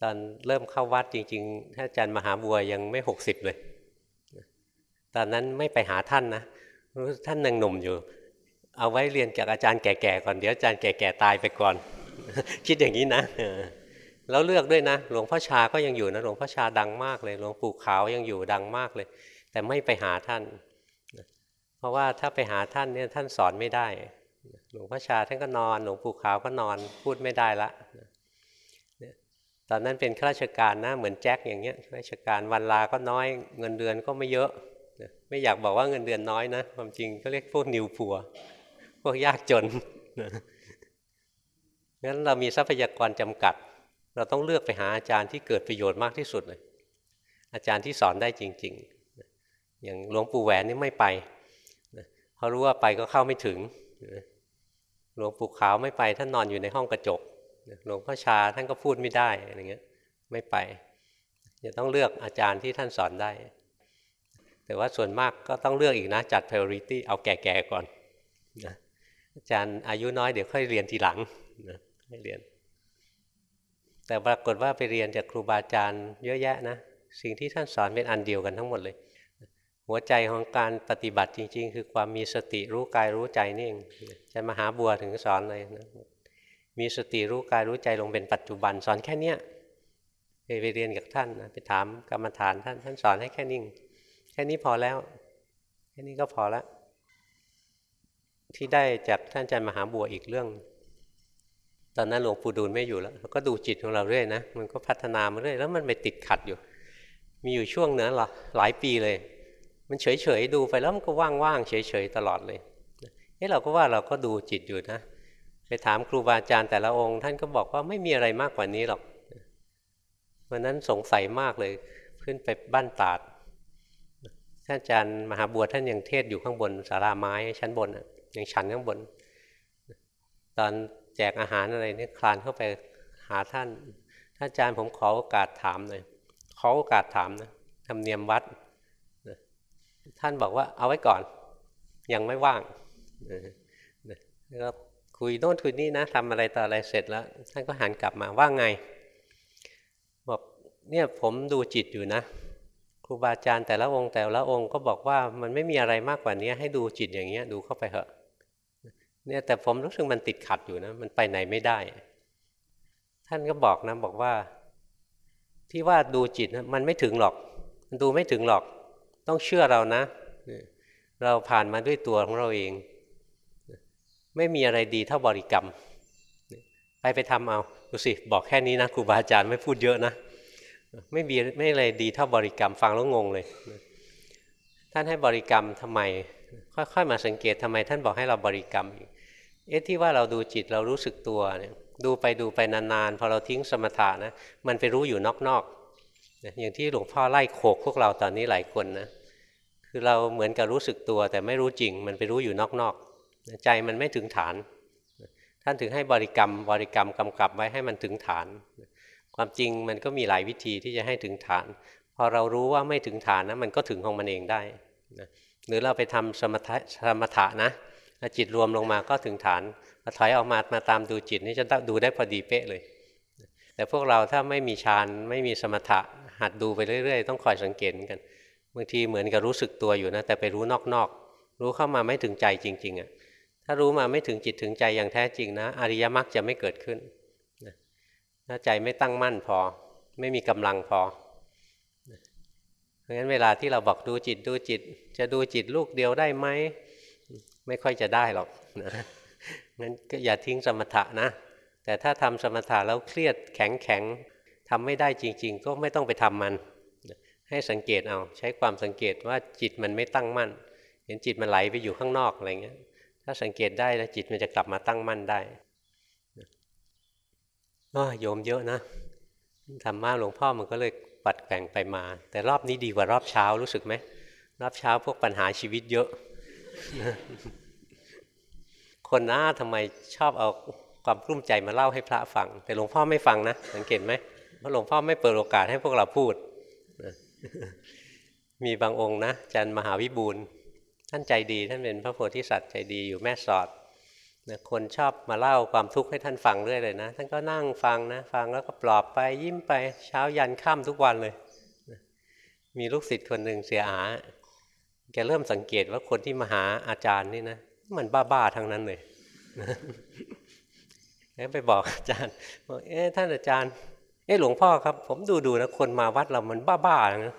ตอนเริ่มเข้าวัดจริงๆท่านอาจารย์มหาบัวยังไม่หกสิบเลย ตอนนั้นไม่ไปหาท่านนะรู้ท่านยังหนุ่มอยู่ เอาไว้เรียนจากอาจารย์แก่ๆก่อนเดี๋ยวอาจารย์แก่ๆตายไปก่อน คิดอย่างนี้นะแล้วเลือกด้วยนะ หลวงพ่อชาก็ยังอยู่นะหลวงพ่อชาดังมากเลย หลวงปู่ขาวยังอยู่ดังมากเลย แต่ไม่ไปหาท่าน เพราะว่าถ้าไปหาท่านเนี่ยท่านสอนไม่ได้ หลวงพ่อชาท่านก็นอน หลวงปู่ขาวก็นอนพูดไม่ได้ละตอนนั้นเป็นข้าราชการนะเหมือนแจ็คอย่างเงี้ยข้าราชการวันลาก็น้อย เงินเดือนก็ไม่เยอะไม่อยากบอกว่าเงินเดือนน้อยนะความจริงก็เรียกพวกนิวพัว พวกยากจนงั้นเรามีทรัพยากรจำกัด เราต้องเลือกไปหาอาจารย์ที่เกิดประโยชน์มากที่สุดเลย อาจารย์ที่สอนได้จริง ๆ อย่างหลวงปู่แหวนนี่ไม่ไป เพราะรู้ว่าไปก็เข้าไม่ถึงหลวงปู่ขาวไม่ไปท่านนอนอยู่ในห้องกระจกหลวงพ่อชาท่านก็พูดไม่ได้อะไรเงี้ยไม่ไปจะต้องเลือกอาจารย์ที่ท่านสอนได้ แต่ว่าส่วนมากก็ต้องเลือกอีกนะจัด priority เอาแก่ๆก่อนนะอาจารย์อายุน้อยเดี๋ยวค่อยเรียนทีหลังนะให้เรียน แต่ปรากฏว่าไปเรียนจากครูบาอาจารย์เยอะแยะนะสิ่งที่ท่านสอนเป็นอันเดียวกันทั้งหมดเลย หัวใจของการปฏิบัติจริง ๆ คือความมีสติรู้กายรู้ใจนี่เองจะมหาบัวถึงสอนเลยนะมีสติรู้กายรู้ใจลงเป็นปัจจุบันสอนแค่เนี้ยไปเรียนกับท่านนะไปถามกรรมฐานท่านท่านสอนให้แค่นิ่ง แค่นี้พอแล้ว แค่นี้ก็พอแล้วที่ได้จากท่านอาจารย์มหาบัวอีกเรื่อง ตอนนั้นหลวงปู่ดูลไม่อยู่แล้วเราก็ดูจิตของเราเรื่อยนะมันก็พัฒนามาเรื่อยแล้วมันไปติดขัดอยู่ มีอยู่ช่วงเนื้อหลายปีเลย มันเฉยๆดูไปแล้วมันก็ว่างๆเฉยๆตลอดเลยเฮ้เราก็ว่าเราก็ดูจิตอยู่นะ ไปถามครูบาอาจารย์แต่ละองค์ ท่านก็บอกว่าไม่มีอะไรมากกว่านี้หรอกวันนั้นสงสัยมากเลยขึ้นไปบ้านตาดท่านอาจารย์มหาบัวท่านยังเทศอยู่ข้างบนสาราไม้ชั้นบนยังฉันข้างบน ตอนแจกอาหารอะไรนี่คลานเข้าไปหาท่านท่านอาจารย์ผมขอโอกาสถามหน่อยขอโอกาสถามนะทำเนียมวัด ท่านบอกว่าเอาไว้ก่อน ยังไม่ว่างแล้วคุยโน่นคุยนี่นะทำอะไรต่ออะไรเสร็จแล้ว ท่านก็หันกลับมาว่าไง บอกเนี่ยผมดูจิตอยู่นะครูบาอาจารย์แต่ละองค์แต่ละองค์ก็บอกว่ามันไม่มีอะไรมากกว่านี้ให้ดูจิตอย่างเงี้ยดูเข้าไปเถอะเนี่ยแต่ผมรู้สึกมันติดขัดอยู่นะ มันไปไหนไม่ได้ ท่านก็บอกนะบอกว่า ที่ว่าดูจิตมันไม่ถึงหรอก มันดูไม่ถึงหรอก ต้องเชื่อเรานะ เราผ่านมาด้วยตัวของเราเอง ไม่มีอะไรดีเท่าบริกรรม ไปไปทำเอาดูสิบอกแค่นี้นะครูบาอาจารย์ไม่พูดเยอะนะ ไม่มีไม่อะไรดีเท่าบริกรรมฟังแล้วงงเลย ท่านให้บริกรรมทำไม ค่อยๆมาสังเกตทำไม ท่านบอกให้เราบริกรรมเอ๊ะที่ว่าเราดูจิตเรารู้สึกตัวเนี่ยดูไปดูไปนานๆพอเราทิ้งสมถะนะมันไปรู้อยู่นอกๆอย่างที่หลวงพ่อไล่โขกพวกเราตอนนี้หลายคนนะ คือเราเหมือนกับรู้สึกตัว แต่ไม่รู้จริง มันไปรู้อยู่นอกๆ ใจมันไม่ถึงฐาน ท่านถึงให้บริกรรมบริกรรมกำกับไว้ให้มันถึงฐาน ความจริงมันก็มีหลายวิธีที่จะให้ถึงฐาน พอเรารู้ว่าไม่ถึงฐานนะมันก็ถึงของมันเองได้นะหรือเราไปทำสมถะสมถะนะจิตรวมลงมาก็ถึงฐานพอถอยออกมามาตามดูจิตนี่จะดูได้พอดีเป๊ะเลย แต่พวกเราถ้าไม่มีฌานไม่มีสมถะหัดดูไปเรื่อย ๆ ต้องคอยสังเกตกัน บางทีเหมือนกับรู้สึกตัวอยู่นะแต่ไปรู้นอกๆ รู้เข้ามาไม่ถึงใจจริงๆอะ่ะถ้ารู้มาไม่ถึงจิตถึงใจอย่างแท้จริงนะ อริยมรรคจะไม่เกิดขึ้นถ้าใจไม่ตั้งมั่นพอ ไม่มีกำลังพอเพราะฉะนั้นเวลาที่เราบอกดูจิตดูจิต จะดูจิตลูกเดียวได้ไหมไม่ค่อยจะได้หรอกนะงั้นก็อย่าทิ้งสมถะนะ แต่ถ้าทำสมถะแล้วเครียดแข็งแข็งทำไม่ได้จริง ๆ ก็ไม่ต้องไปทำมัน ให้สังเกตเอาใช้ความสังเกตว่าจิตมันไม่ตั้งมั่น เห็นจิตมันไหลไปอยู่ข้างนอกอะไรเงี้ย ถ้าสังเกตได้แล้วจิตมันจะกลับมาตั้งมั่นได้ก็โยมเยอะนะธรรมะหลวงพ่อมันก็เลยปัดแก่งไปมา แต่รอบนี้ดีกว่ารอบเช้ารู้สึกไหมรอบเช้าพวกปัญหาชีวิตเยอะ คนน้าทำไมชอบเอาความกลุ้มใจมาเล่าให้พระฟัง แต่หลวงพ่อไม่ฟังนะสังเกตไหมเพราะหลวงพ่อไม่เปิดโอกาสให้พวกเราพูด มีบางองค์นะจันมหาวิบูลท่านใจดีท่านเป็นพระโพธิสัตว์ใจดีอยู่แม่สอดนะคนชอบมาเล่าความทุกข์ให้ท่านฟังเรื่อยเลยนะท่านก็นั่งฟังนะฟังแล้วก็ปลอบไปยิ้มไปเช้ายันค่ำทุกวันเลยมีลูกศิษย์คนหนึ่งเสียอาแกเริ่มสังเกตว่าคนที่มาหาอาจารย์นี่นะมันบ้าๆทั้งนั้นเลยแล้วไปบอกอาจารย์บอกเอ๊ะท่านอาจารย์ เอ๊ะหลวงพ่อครับ ผมดูดูนะคนมาวัดเรามันบ้าๆนะ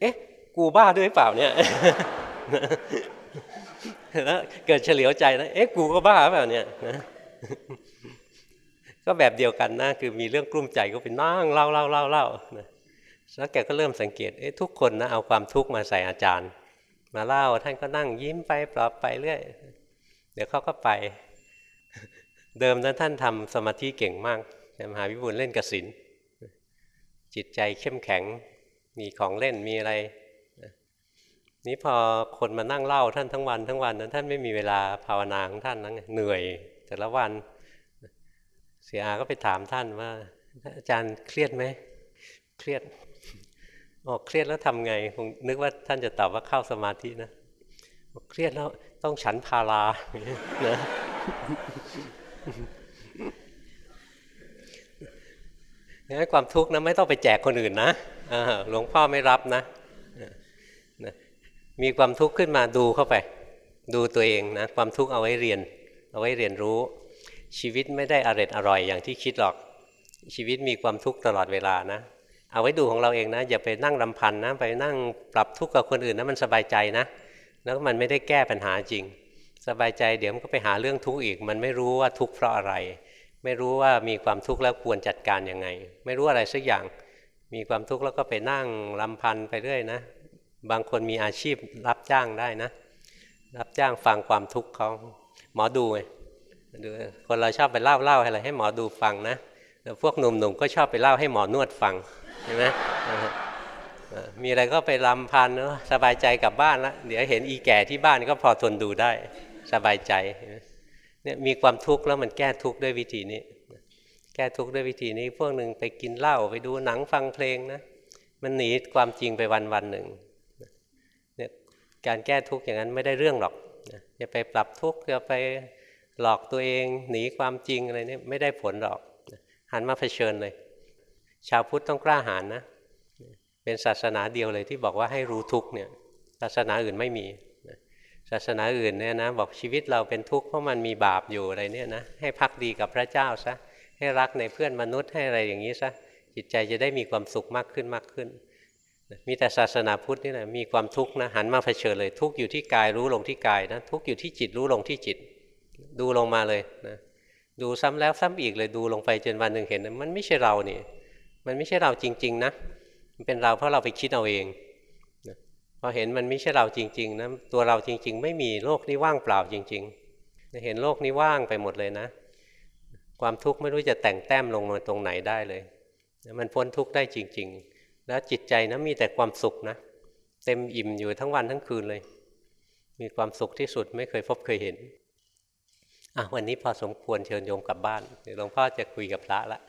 เอ๊ะ กูบ้าด้วยเปล่าเนี่ยแล้วเกิดเฉลียวใจนะเอ๊ะกูก็บ้าเปล่าเนี่ยก็แบบเดียวกันนะคือมีเรื่องกลุ้มใจก็ไปนั่งเล่าเล่าเล่าเล่านะแล้วแกก็เริ่มสังเกตเอ๊ะทุกคนนะเอาความทุกข์มาใส่อาจารย์ มาเล่าท่านก็นั่งยิ้มไปปลอบไปเรื่อยเดี๋ยวเขาก็ไป เดิมนั้นท่านทำสมาธิเก่งมาก มหาวิบูลเล่นกสินจิตใจเข้มแข็งมีของเล่นมีอะไร นี้พอคนมานั่งเล่าท่านทั้งวันทั้งวันนั้นท่านไม่มีเวลาภาวนาของท่านนั้นเหนื่อยแต่ละวันเสียอาก็ไปถามท่านว่า อาจารย์เครียดไหมเครียดออกเครียดแล้วทำไงคงนึกว่าท่านจะตอบว่าเข้าสมาธินะบอเครียดแล้วต้องฉันพารานะ งั้นความทุกข์นะไม่ต้องไปแจกคนอื่นนะหลวงพ่อไม่รับนะนะ มีความทุกข์ขึ้นมาดูเข้าไป ดูตัวเองนะ ความทุกข์เอาไว้เรียน เอาไว้เรียนรู้ ชีวิตไม่ได้อร็ดอร่อยอย่างที่คิดหรอก ชีวิตมีความทุกข์ตลอดเวลานะ เอาไว้ดูของเราเองนะ อย่าไปนั่งรำพันนะ ไปนั่งปรับทุกข์กับคนอื่นนะมันสบายใจนะ แล้วมันไม่ได้แก้ปัญหาจริง สบายใจเดี๋ยวมันก็ไปหาเรื่องทุกข์อีก มันไม่รู้ว่าทุกข์เพราะอะไร ไม่รู้ว่ามีความทุกข์แล้วควรจัดการยังไง ไม่รู้อะไรสักอย่าง มีความทุกข์แล้วก็ไปนั่งรำพันไปเรื่อยนะ บางคนมีอาชีพรับจ้างได้นะ รับจ้างฟังความทุกข์เขาหมอดูไงดูคนเราชอบไปเล่าเล่าอะไรให้หมอดูฟังนะแล้วพวกหนุ่มๆก็ชอบไปเล่าให้หมอนวดฟังเห็นไหมมีอะไรก็ไปรำพันเนอะสบายใจกลับบ้านแล้วเดี๋ยวเห็นอีแก่ที่บ้านก็พอทนดูได้ สบายใจ เนี่ยมีความทุกข์แล้วมันแก้ทุกข์ด้วยวิธีนี้ แก้ทุกข์ด้วยวิธีนี้ พวกหนึ่งไปกินเหล้าไปดูหนังฟังเพลงนะมันหนีความจริงไปวันวันหนึ่งเนี่ยการแก้ทุกข์อย่างนั้นไม่ได้เรื่องหรอกอย่าไปปรับทุกข์อย่าไปหลอกตัวเองหนีความจริงอะไรเนี่ยไม่ได้ผลหรอกหันมาเผชิญเลย ชาวพุทธต้องกล้าหาญนะ เป็นศาสนาเดียวเลยที่บอกว่าให้รู้ทุกเนี่ยศาสนาอื่นไม่มี ศาสนาอื่นเนี่ยนะบอกชีวิตเราเป็นทุกข์เพราะมันมีบาปอยู่อะไรเนี่ยนะให้พักดีกับพระเจ้าซะให้รักในเพื่อนมนุษย์ให้อะไรอย่างนี้ซะจิตใจจะได้มีความสุขมากขึ้นมากขึ้น มีแต่ศาสนาพุทธนี่แหละมีความทุกข์นะหันมาเผชิญเลย ทุกข์อยู่ที่กายรู้ลงที่กายนะทุกข์อยู่ที่จิตรู้ลงที่จิต ดูลงมาเลยนะดูซ้ำแล้วซ้ำอีกเลยดูลงไปจนวันหนึ่งเห็น มันไม่ใช่เรานี่มันไม่ใช่เราจริง ๆ นะมันเป็นเราเพราะเราไปคิดเอาเอง อเห็นมันไม่ใช่เราจริงๆนะตัวเราจริง ๆ ไม่มีโลกนี้ว่างเปล่าจริง ๆ เห็นโลกนี้ว่างไปหมดเลยนะ ความทุกข์ไม่รู้จะแต่งแต้มลงมาตรงไหนได้เลย มันพ้นทุกข์ได้จริง ๆ แล้วจิตใจนะมีแต่ความสุขนะ เต็มอิ่มอยู่ทั้งวันทั้งคืนเลย มีความสุขที่สุดไม่เคยพบเคยเห็นอะวันนี้พอสมควรเชิญโยมกลับบ้านเดี๋ยวหลวงพ่อจะคุยกับพระละ